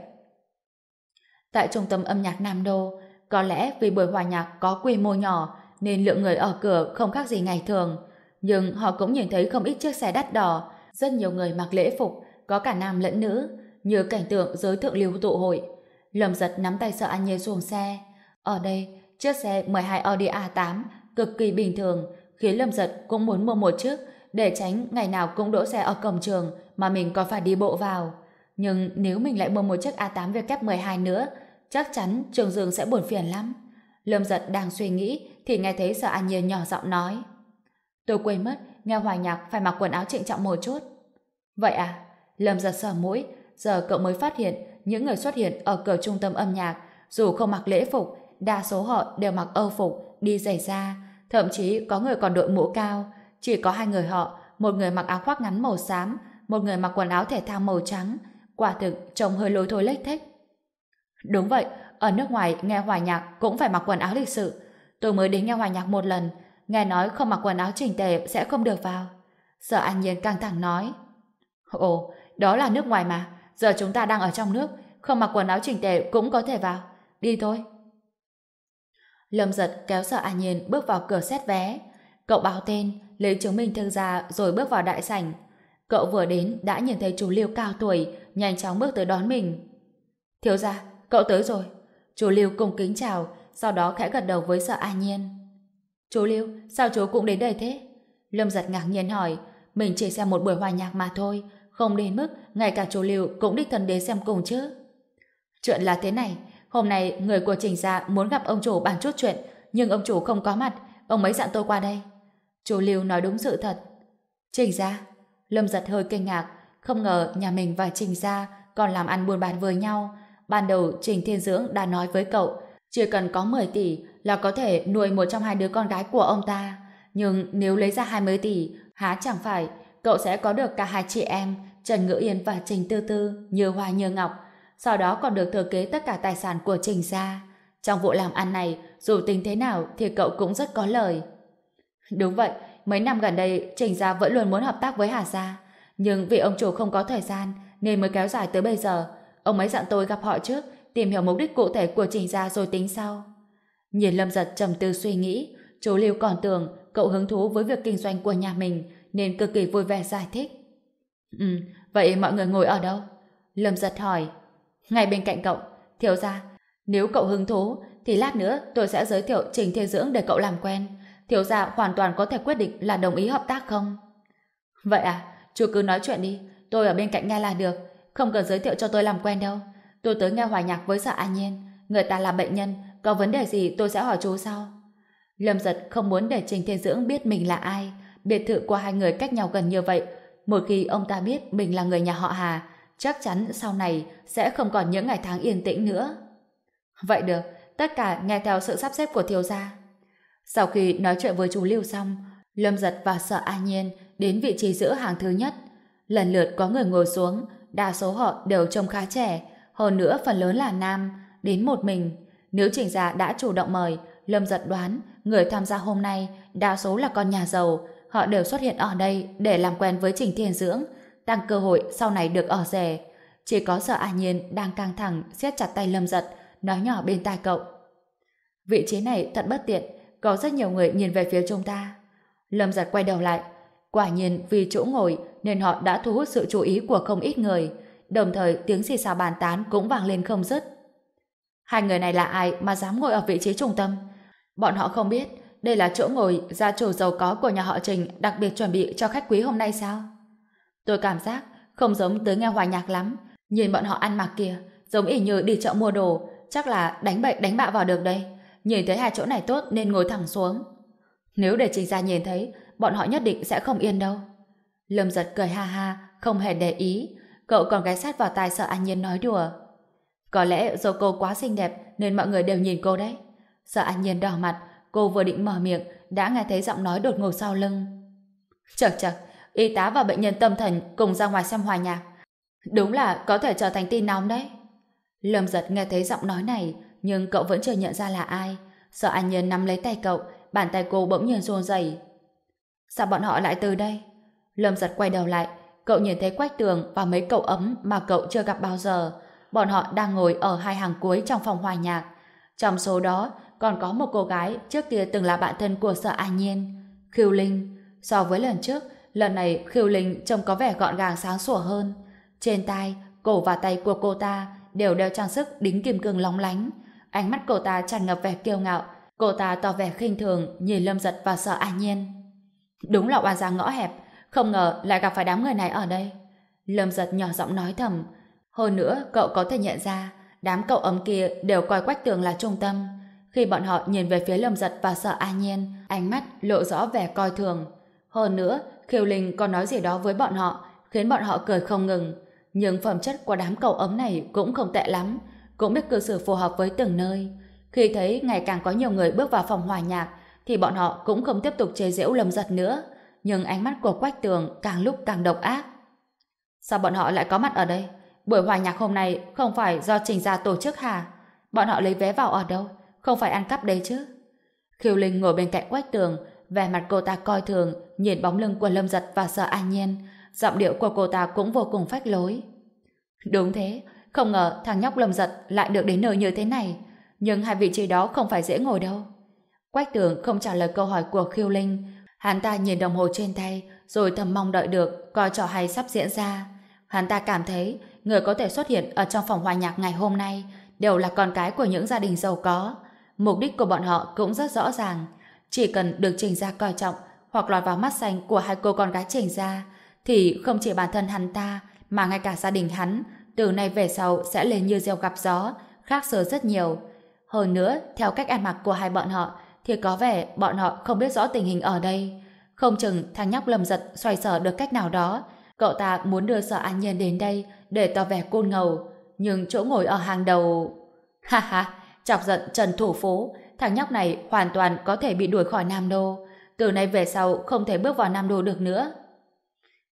Tại trung tâm âm nhạc Nam Đô, có lẽ vì buổi hòa nhạc có quy mô nhỏ nên lượng người ở cửa không khác gì ngày thường. Nhưng họ cũng nhìn thấy không ít chiếc xe đắt đỏ, rất nhiều người mặc lễ phục, có cả nam lẫn nữ, như cảnh tượng giới thượng lưu tụ hội. Lâm giật nắm tay sợ An Nhiên xuống xe. Ở đây, chiếc xe 12 Audi A8 cực kỳ bình thường, khiến Lâm giật cũng muốn mua một chiếc để tránh ngày nào cũng đỗ xe ở cổng trường mà mình còn phải đi bộ vào. Nhưng nếu mình lại mua một chiếc A8 W12 nữa, chắc chắn Trường Dương sẽ buồn phiền lắm. Lâm giật đang suy nghĩ thì nghe thấy Sở An Nhiên nhỏ giọng nói. Tôi quên mất, nghe hòa nhạc phải mặc quần áo trịnh trọng một chút. Vậy à? Lâm giật sờ mũi, giờ cậu mới phát hiện những người xuất hiện ở cửa trung tâm âm nhạc dù không mặc lễ phục, đa số họ đều mặc âu phục, đi giày da, thậm chí có người còn đội mũ cao, chỉ có hai người họ, một người mặc áo khoác ngắn màu xám, một người mặc quần áo thể thao màu trắng. Quả thực trông hơi lôi thôi lếch thếch. Đúng vậy, ở nước ngoài nghe hòa nhạc cũng phải mặc quần áo lịch sự. Tôi mới đến nghe hòa nhạc một lần, nghe nói không mặc quần áo chỉnh tề sẽ không được vào. Sở An Nhiên căng thẳng nói. Ồ, đó là nước ngoài mà, giờ chúng ta đang ở trong nước, không mặc quần áo chỉnh tề cũng có thể vào. Đi thôi. Lâm giật kéo Sở An Nhiên bước vào cửa xét vé. Cậu báo tên, lấy chứng minh thư ra rồi bước vào đại sảnh. Cậu vừa đến đã nhìn thấy chú lưu cao tuổi, nhanh chóng bước tới đón mình. Thiếu gia, cậu tới rồi. Chú lưu cùng kính chào, sau đó khẽ gật đầu với sợ an nhiên. Chú lưu, sao chú cũng đến đây thế? Lâm giật ngạc nhiên hỏi, mình chỉ xem một buổi hòa nhạc mà thôi, không đến mức ngay cả chú lưu cũng đích thân đến xem cùng chứ. Chuyện là thế này, hôm nay người của trình gia muốn gặp ông chủ bàn chút chuyện, nhưng ông chủ không có mặt, ông ấy dặn tôi qua đây. Chú Lưu nói đúng sự thật. Trình ra, Lâm giật hơi kinh ngạc, không ngờ nhà mình và Trình ra còn làm ăn buôn bán với nhau. Ban đầu Trình Thiên Dưỡng đã nói với cậu, chỉ cần có 10 tỷ là có thể nuôi một trong hai đứa con gái của ông ta. Nhưng nếu lấy ra 20 tỷ, há chẳng phải cậu sẽ có được cả hai chị em, Trần Ngữ Yên và Trình Tư Tư, như hoa như ngọc, sau đó còn được thừa kế tất cả tài sản của Trình gia. Trong vụ làm ăn này, dù tính thế nào thì cậu cũng rất có lời. Đúng vậy, mấy năm gần đây Trình gia vẫn luôn muốn hợp tác với Hà gia, nhưng vì ông chủ không có thời gian nên mới kéo dài tới bây giờ. Ông ấy dặn tôi gặp họ trước, tìm hiểu mục đích cụ thể của Trình gia rồi tính sau. Nhìn Lâm Giật trầm tư suy nghĩ, chú Lưu còn tưởng cậu hứng thú với việc kinh doanh của nhà mình nên cực kỳ vui vẻ giải thích. Ừ, vậy mọi người ngồi ở đâu? Lâm Giật hỏi. Ngay bên cạnh cậu, thiếu gia, nếu cậu hứng thú thì lát nữa tôi sẽ giới thiệu Trình Thiên Dưỡng để cậu làm quen. Thiếu gia hoàn toàn có thể quyết định là đồng ý hợp tác không? Vậy à, chú cứ nói chuyện đi, tôi ở bên cạnh nghe là được, không cần giới thiệu cho tôi làm quen đâu. Tôi tới nghe hòa nhạc với sợ an nhiên, người ta là bệnh nhân, có vấn đề gì tôi sẽ hỏi chú sau. Lâm giật không muốn để Trình Thiên Dưỡng biết mình là ai, biệt thự của hai người cách nhau gần như vậy. Một khi ông ta biết mình là người nhà họ Hà, chắc chắn sau này sẽ không còn những ngày tháng yên tĩnh nữa. Vậy được, tất cả nghe theo sự sắp xếp của thiếu gia. Sau khi nói chuyện với chú Lưu xong, Lâm Giật và Sợ An Nhiên đến vị trí giữa hàng thứ nhất. Lần lượt có người ngồi xuống, đa số họ đều trông khá trẻ, hơn nữa phần lớn là nam, đến một mình. Nếu trình gia đã chủ động mời, Lâm Giật đoán người tham gia hôm nay đa số là con nhà giàu, họ đều xuất hiện ở đây để làm quen với Trình Thiên Dưỡng, tăng cơ hội sau này được ở rẻ. Chỉ có Sở An Nhiên đang căng thẳng siết chặt tay Lâm Giật, nói nhỏ bên tai cậu. Vị trí này thật bất tiện, có rất nhiều người nhìn về phía chúng ta. Lâm giật quay đầu lại. Quả nhiên vì chỗ ngồi nên họ đã thu hút sự chú ý của không ít người. Đồng thời tiếng xì xào bàn tán cũng vang lên không dứt. Hai người này là ai mà dám ngồi ở vị trí trung tâm? Bọn họ không biết đây là chỗ ngồi gia chủ giàu có của nhà họ Trình đặc biệt chuẩn bị cho khách quý hôm nay sao? Tôi cảm giác không giống tới nghe hòa nhạc lắm. Nhìn bọn họ ăn mặc kìa, giống ỉ như đi chợ mua đồ, chắc là đánh bậy đánh bạ vào được đây. Nhìn thấy hai chỗ này tốt nên ngồi thẳng xuống. Nếu để Trình Gia nhìn thấy, bọn họ nhất định sẽ không yên đâu. Lâm giật cười ha ha, không hề để ý. Cậu còn ghé sát vào tai sợ An Nhiên nói đùa. Có lẽ do cô quá xinh đẹp nên mọi người đều nhìn cô đấy. Sợ An Nhiên đỏ mặt, cô vừa định mở miệng đã nghe thấy giọng nói đột ngột sau lưng. Chật chật, y tá và bệnh nhân tâm thần cùng ra ngoài xem hòa nhạc. Đúng là có thể trở thành tin nóng đấy. Lâm giật nghe thấy giọng nói này, nhưng cậu vẫn chưa nhận ra là ai. Sợ An Nhiên nắm lấy tay cậu, bàn tay cô bỗng nhiên run rẩy. Sao bọn họ lại từ đây? Lâm giật quay đầu lại, cậu nhìn thấy quách tường và mấy cậu ấm mà cậu chưa gặp bao giờ. Bọn họ đang ngồi ở hai hàng cuối trong phòng hòa nhạc. Trong số đó, còn có một cô gái trước kia từng là bạn thân của sợ An Nhiên, Khiêu Linh. So với lần trước, lần này Khiêu Linh trông có vẻ gọn gàng sáng sủa hơn. Trên tai, cổ và tay của cô ta đều đeo trang sức đính kim cương lóng lánh. Ánh mắt cô ta tràn ngập vẻ kiêu ngạo, cô ta tỏ vẻ khinh thường nhìn Lâm Giật và sợ An Nhiên. Đúng là oan gia ngõ hẹp, không ngờ lại gặp phải đám người này ở đây. Lâm Giật nhỏ giọng nói thầm. Hơn nữa, cậu có thể nhận ra đám cậu ấm kia đều coi Quách Tường là trung tâm. Khi bọn họ nhìn về phía Lâm Giật và sợ An Nhiên, ánh mắt lộ rõ vẻ coi thường. Hơn nữa, Khiêu Linh còn nói gì đó với bọn họ, khiến bọn họ cười không ngừng. Nhưng phẩm chất của đám cậu ấm này cũng không tệ lắm, cũng biết cư xử phù hợp với từng nơi. Khi thấy ngày càng có nhiều người bước vào phòng hòa nhạc, thì bọn họ cũng không tiếp tục chế giễu Lâm Giật nữa. Nhưng ánh mắt của Quách Tường càng lúc càng độc ác. Sao bọn họ lại có mặt ở đây? Buổi hòa nhạc hôm nay không phải do trình gia tổ chức hả? Bọn họ lấy vé vào ở đâu? Không phải ăn cắp đấy chứ? Khiêu Linh ngồi bên cạnh Quách Tường, vẻ mặt cô ta coi thường, nhìn bóng lưng của Lâm Giật và sợ an nhiên. Giọng điệu của cô ta cũng vô cùng phách lối. Đúng thế, không ngờ thằng nhóc Lâm Giật lại được đến nơi như thế này. Nhưng hai vị trí đó không phải dễ ngồi đâu. Quách Tường không trả lời câu hỏi của Khiêu Linh. Hắn ta nhìn đồng hồ trên tay, rồi thầm mong đợi được coi trò hay sắp diễn ra. Hắn ta cảm thấy người có thể xuất hiện ở trong phòng hòa nhạc ngày hôm nay đều là con cái của những gia đình giàu có. Mục đích của bọn họ cũng rất rõ ràng. Chỉ cần được trình ra coi trọng hoặc lọt vào mắt xanh của hai cô con gái trình ra thì không chỉ bản thân hắn ta mà ngay cả gia đình hắn từ nay về sau sẽ lên như gieo gặp gió khác xưa rất nhiều. Hơn nữa, theo cách ăn mặc của hai bọn họ thì có vẻ bọn họ không biết rõ tình hình ở đây. Không chừng thằng nhóc lầm giật xoay sở được cách nào đó Cậu ta muốn đưa Sở An Nhiên đến đây để tỏ vẻ côn ngầu, nhưng chỗ ngồi ở hàng đầu... Ha ha, chọc giận Trần Thủ Phố, thằng nhóc này hoàn toàn có thể bị đuổi khỏi Nam Đô. Từ nay về sau không thể bước vào Nam Đô được nữa.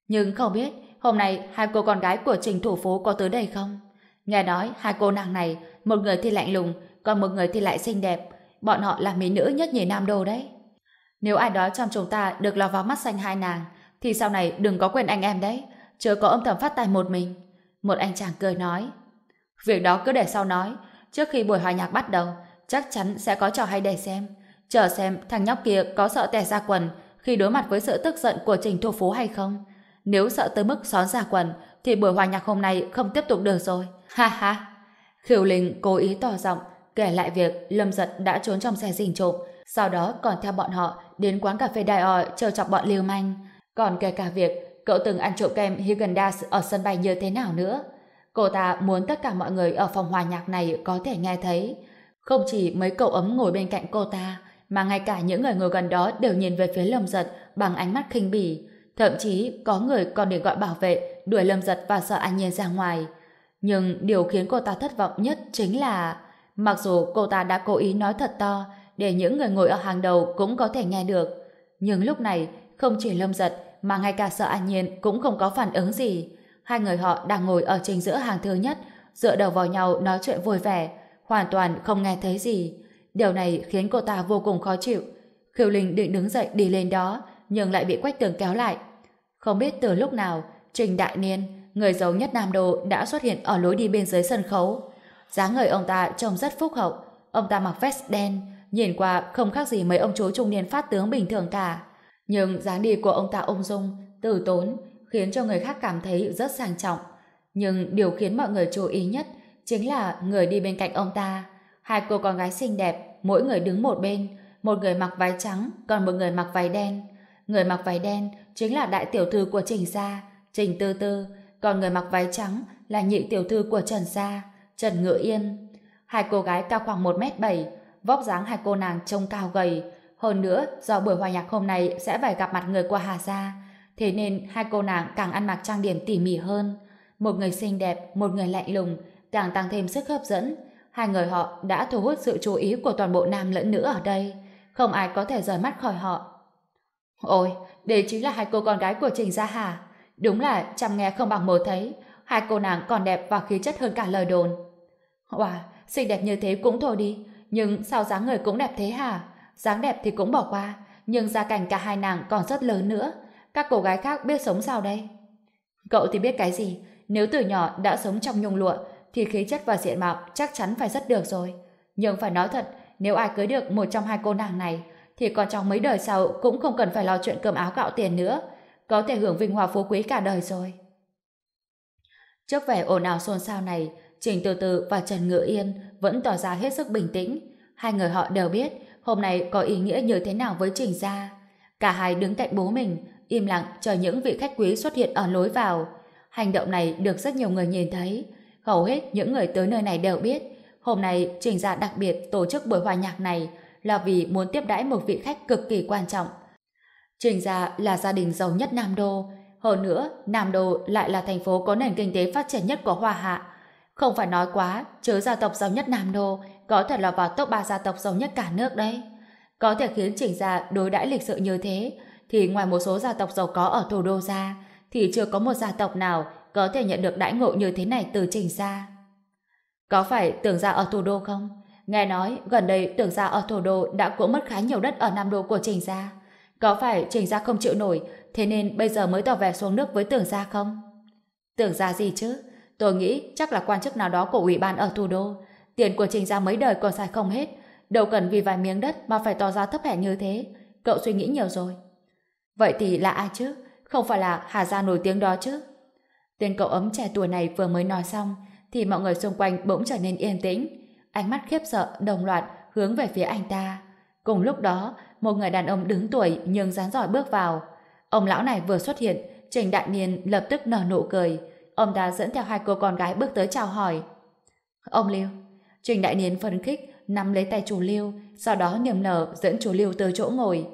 Nhưng không biết hôm nay hai cô con gái của Trình Thủ Phố có tới đây không? Nghe nói hai cô nàng này, một người thì lạnh lùng, còn một người thì lại xinh đẹp. Bọn họ là mỹ nữ nhất nhì Nam Đô đấy. Nếu ai đó trong chúng ta được lọt vào mắt xanh hai nàng, thì sau này đừng có quên anh em đấy, chớ có âm thầm phát tài một mình. Một anh chàng cười nói. Việc đó cứ để sau nói, trước khi buổi hòa nhạc bắt đầu, chắc chắn sẽ có trò hay để xem. Chờ xem thằng nhóc kia có sợ tè ra quần khi đối mặt với sự tức giận của Trình Thủ Phú hay không. Nếu sợ tới mức xón ra quần, thì buổi hòa nhạc hôm nay không tiếp tục được rồi. Ha ha! Khiều Linh cố ý tỏ giọng kể lại việc Lâm Giật đã trốn trong xe rình trộm, sau đó còn theo bọn họ đến quán cà phê Đài Ỏi chờ chọc bọn liêu manh. Còn kể cả việc cậu từng ăn trộm kem Higendas ở sân bay như thế nào nữa. Cô ta muốn tất cả mọi người ở phòng hòa nhạc này có thể nghe thấy. Không chỉ mấy cậu ấm ngồi bên cạnh cô ta, mà ngay cả những người ngồi gần đó đều nhìn về phía Lâm Giật bằng ánh mắt khinh bỉ. Thậm chí có người còn để gọi bảo vệ, đuổi Lâm Giật và sợ anh nhiên ra ngoài. Nhưng điều khiến cô ta thất vọng nhất chính là, mặc dù cô ta đã cố ý nói thật to để những người ngồi ở hàng đầu cũng có thể nghe được. Nhưng lúc này không chỉ Lâm Giật mà ngay cả sợ an nhiên cũng không có phản ứng gì. Hai người họ đang ngồi ở chính giữa hàng thứ nhất, dựa đầu vào nhau nói chuyện vui vẻ, hoàn toàn không nghe thấy gì. Điều này khiến cô ta vô cùng khó chịu. Khiêu Linh định đứng dậy đi lên đó nhưng lại bị Quách Tường kéo lại. Không biết từ lúc nào Trình Đại Niên người giàu nhất Nam Đô đã xuất hiện ở lối đi bên dưới sân khấu. dáng người ông ta trông rất phúc hậu. Ông ta mặc vest đen, nhìn qua không khác gì mấy ông chú trung niên phát tướng bình thường cả. Nhưng dáng đi của ông ta ung dung, từ tốn, khiến cho người khác cảm thấy rất sang trọng. Nhưng điều khiến mọi người chú ý nhất chính là người đi bên cạnh ông ta. Hai cô con gái xinh đẹp, mỗi người đứng một bên, một người mặc váy trắng, còn một người mặc váy đen. Người mặc váy đen chính là đại tiểu thư của Trình Gia, Trình Tư Tư, còn người mặc váy trắng là nhị tiểu thư của Trần Gia, Trần Ngựa Yên. Hai cô gái cao khoảng 1m7, vóc dáng hai cô nàng trông cao gầy. Hơn nữa, do buổi hòa nhạc hôm nay sẽ phải gặp mặt người của Hà Gia, thế nên hai cô nàng càng ăn mặc trang điểm tỉ mỉ hơn. Một người xinh đẹp, một người lạnh lùng, càng tăng thêm sức hấp dẫn. Hai người họ đã thu hút sự chú ý của toàn bộ nam lẫn nữ ở đây. Không ai có thể rời mắt khỏi họ. Ôi, đây chính là hai cô con gái của Trình Gia Hà. Đúng là chăm nghe không bằng một thấy, hai cô nàng còn đẹp và khí chất hơn cả lời đồn. Wow, xinh đẹp như thế cũng thôi đi, nhưng sao dáng người cũng đẹp thế hả? Dáng đẹp thì cũng bỏ qua, nhưng gia cảnh cả hai nàng còn rất lớn nữa. Các cô gái khác biết sống sao đây? Cậu thì biết cái gì? Nếu từ nhỏ đã sống trong nhung lụa, thì khí chất và diện mạo chắc chắn phải rất được rồi. Nhưng phải nói thật, nếu ai cưới được một trong hai cô nàng này, thì con cháu mấy đời sau cũng không cần phải lo chuyện cơm áo gạo tiền nữa có thể hưởng vinh hoa phú quý cả đời rồi. Trước vẻ ồn ào xôn xao này, Trình Từ Từ và Trần Ngự Yên vẫn tỏ ra hết sức bình tĩnh. Hai người họ đều biết hôm nay có ý nghĩa như thế nào với Trình gia. Cả hai đứng cạnh bố mình, im lặng chờ những vị khách quý xuất hiện ở lối vào. Hành động này được rất nhiều người nhìn thấy. Hầu hết những người tới nơi này đều biết hôm nay Trình gia đặc biệt tổ chức buổi hòa nhạc này là vì muốn tiếp đãi một vị khách cực kỳ quan trọng Trình gia là gia đình giàu nhất Nam Đô. Hơn nữa, Nam Đô lại là thành phố có nền kinh tế phát triển nhất của Hoa Hạ. Không phải nói quá, chứ gia tộc giàu nhất Nam Đô có thể là vào top 3 gia tộc giàu nhất cả nước đấy. Có thể khiến Trình gia đối đãi lịch sự như thế, thì ngoài một số gia tộc giàu có ở thủ đô ra, thì chưa có một gia tộc nào có thể nhận được đãi ngộ như thế này từ Trình gia. Có phải tưởng gia ở thủ đô không? Nghe nói gần đây tưởng gia ở thủ đô đã cũng mất khá nhiều đất ở Nam Đô của Trình gia. Có phải Trình Gia không chịu nổi, thế nên bây giờ mới tỏ vẻ xuống nước với tưởng gia không? Tưởng gia gì chứ? Tôi nghĩ chắc là quan chức nào đó của ủy ban ở thủ đô. Tiền của Trình Gia mấy đời còn xài không hết. Đâu cần vì vài miếng đất mà phải tỏ ra thấp hèn như thế. Cậu suy nghĩ nhiều rồi. Vậy thì là ai chứ? Không phải là Hà Gia nổi tiếng đó chứ? Tên cậu ấm trẻ tuổi này vừa mới nói xong, thì mọi người xung quanh bỗng trở nên yên tĩnh. Ánh mắt khiếp sợ, đồng loạt, hướng về phía anh ta. Cùng lúc đó, một người đàn ông đứng tuổi nhưng dáng giỏi bước vào. Ông lão này vừa xuất hiện, Trình Đại Niên lập tức nở nụ cười. Ông ta dẫn theo hai cô con gái bước tới chào hỏi. Ông Lưu. Trình Đại Niên phấn khích, nắm lấy tay chú Lưu, sau đó niềm nở dẫn chú Lưu tới chỗ ngồi.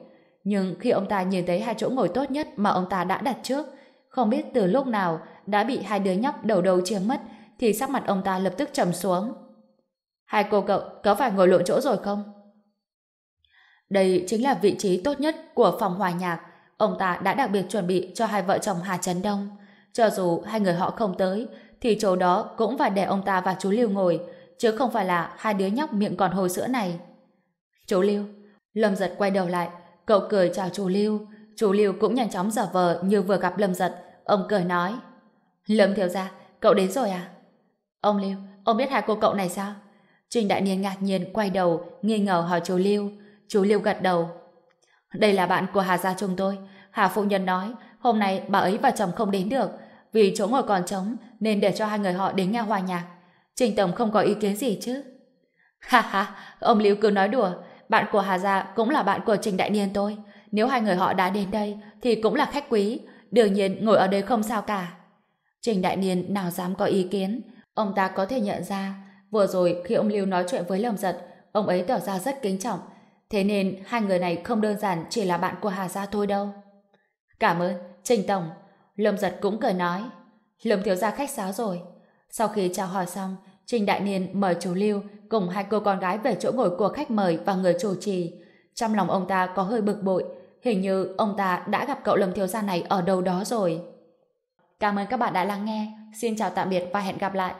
Nhưng khi ông ta nhìn thấy hai chỗ ngồi tốt nhất mà ông ta đã đặt trước, không biết từ lúc nào đã bị hai đứa nhóc đầu đầu chiếm mất, thì sắc mặt ông ta lập tức trầm xuống. Hai cô cậu có phải ngồi lộn chỗ rồi không? Đây chính là vị trí tốt nhất của phòng hòa nhạc. ông ta đã đặc biệt chuẩn bị cho hai vợ chồng Hà Trấn Đông. Cho dù hai người họ không tới, thì chỗ đó cũng phải để ông ta và chú Lưu ngồi, chứ không phải là hai đứa nhóc miệng còn hồi sữa này. Chú Lưu, Lâm Giật quay đầu lại, cậu cười chào chú Lưu. Chú Lưu cũng nhanh chóng giả vờ như vừa gặp Lâm Giật. Ông cười nói, Lâm Thiếu Gia, cậu đến rồi à? Ông Lưu, ông biết hai cô cậu này sao? Trình Đại Niên ngạc nhiên quay đầu, nghi ngờ hỏi chú Lưu. Chú Lưu gật đầu. Đây là bạn của Hà Gia chúng tôi. Hà Phụ Nhân nói, hôm nay bà ấy và chồng không đến được. Vì chỗ ngồi còn trống, nên để cho hai người họ đến nghe hòa nhạc. Trình Tổng không có ý kiến gì chứ? Ha ha, ông Lưu cứ nói đùa. Bạn của Hà Gia cũng là bạn của Trình Đại Niên tôi. Nếu hai người họ đã đến đây, thì cũng là khách quý. Đương nhiên ngồi ở đây không sao cả. Trình Đại Niên nào dám có ý kiến. Ông ta có thể nhận ra, vừa rồi khi ông Lưu nói chuyện với Lâm Giật, ông ấy tỏ ra rất kính trọng. Thế nên hai người này không đơn giản chỉ là bạn của Hà Gia thôi đâu. Cảm ơn, Trình Tổng. Lâm Giật cũng cười nói. Lâm Thiếu Gia khách sáo rồi. Sau khi chào hỏi xong, Trình Đại Niên mời chú Lưu cùng hai cô con gái về chỗ ngồi của khách mời và người chủ trì. Trong lòng ông ta có hơi bực bội, hình như ông ta đã gặp cậu Lâm Thiếu Gia này ở đâu đó rồi. Cảm ơn các bạn đã lắng nghe. Xin chào tạm biệt và hẹn gặp lại.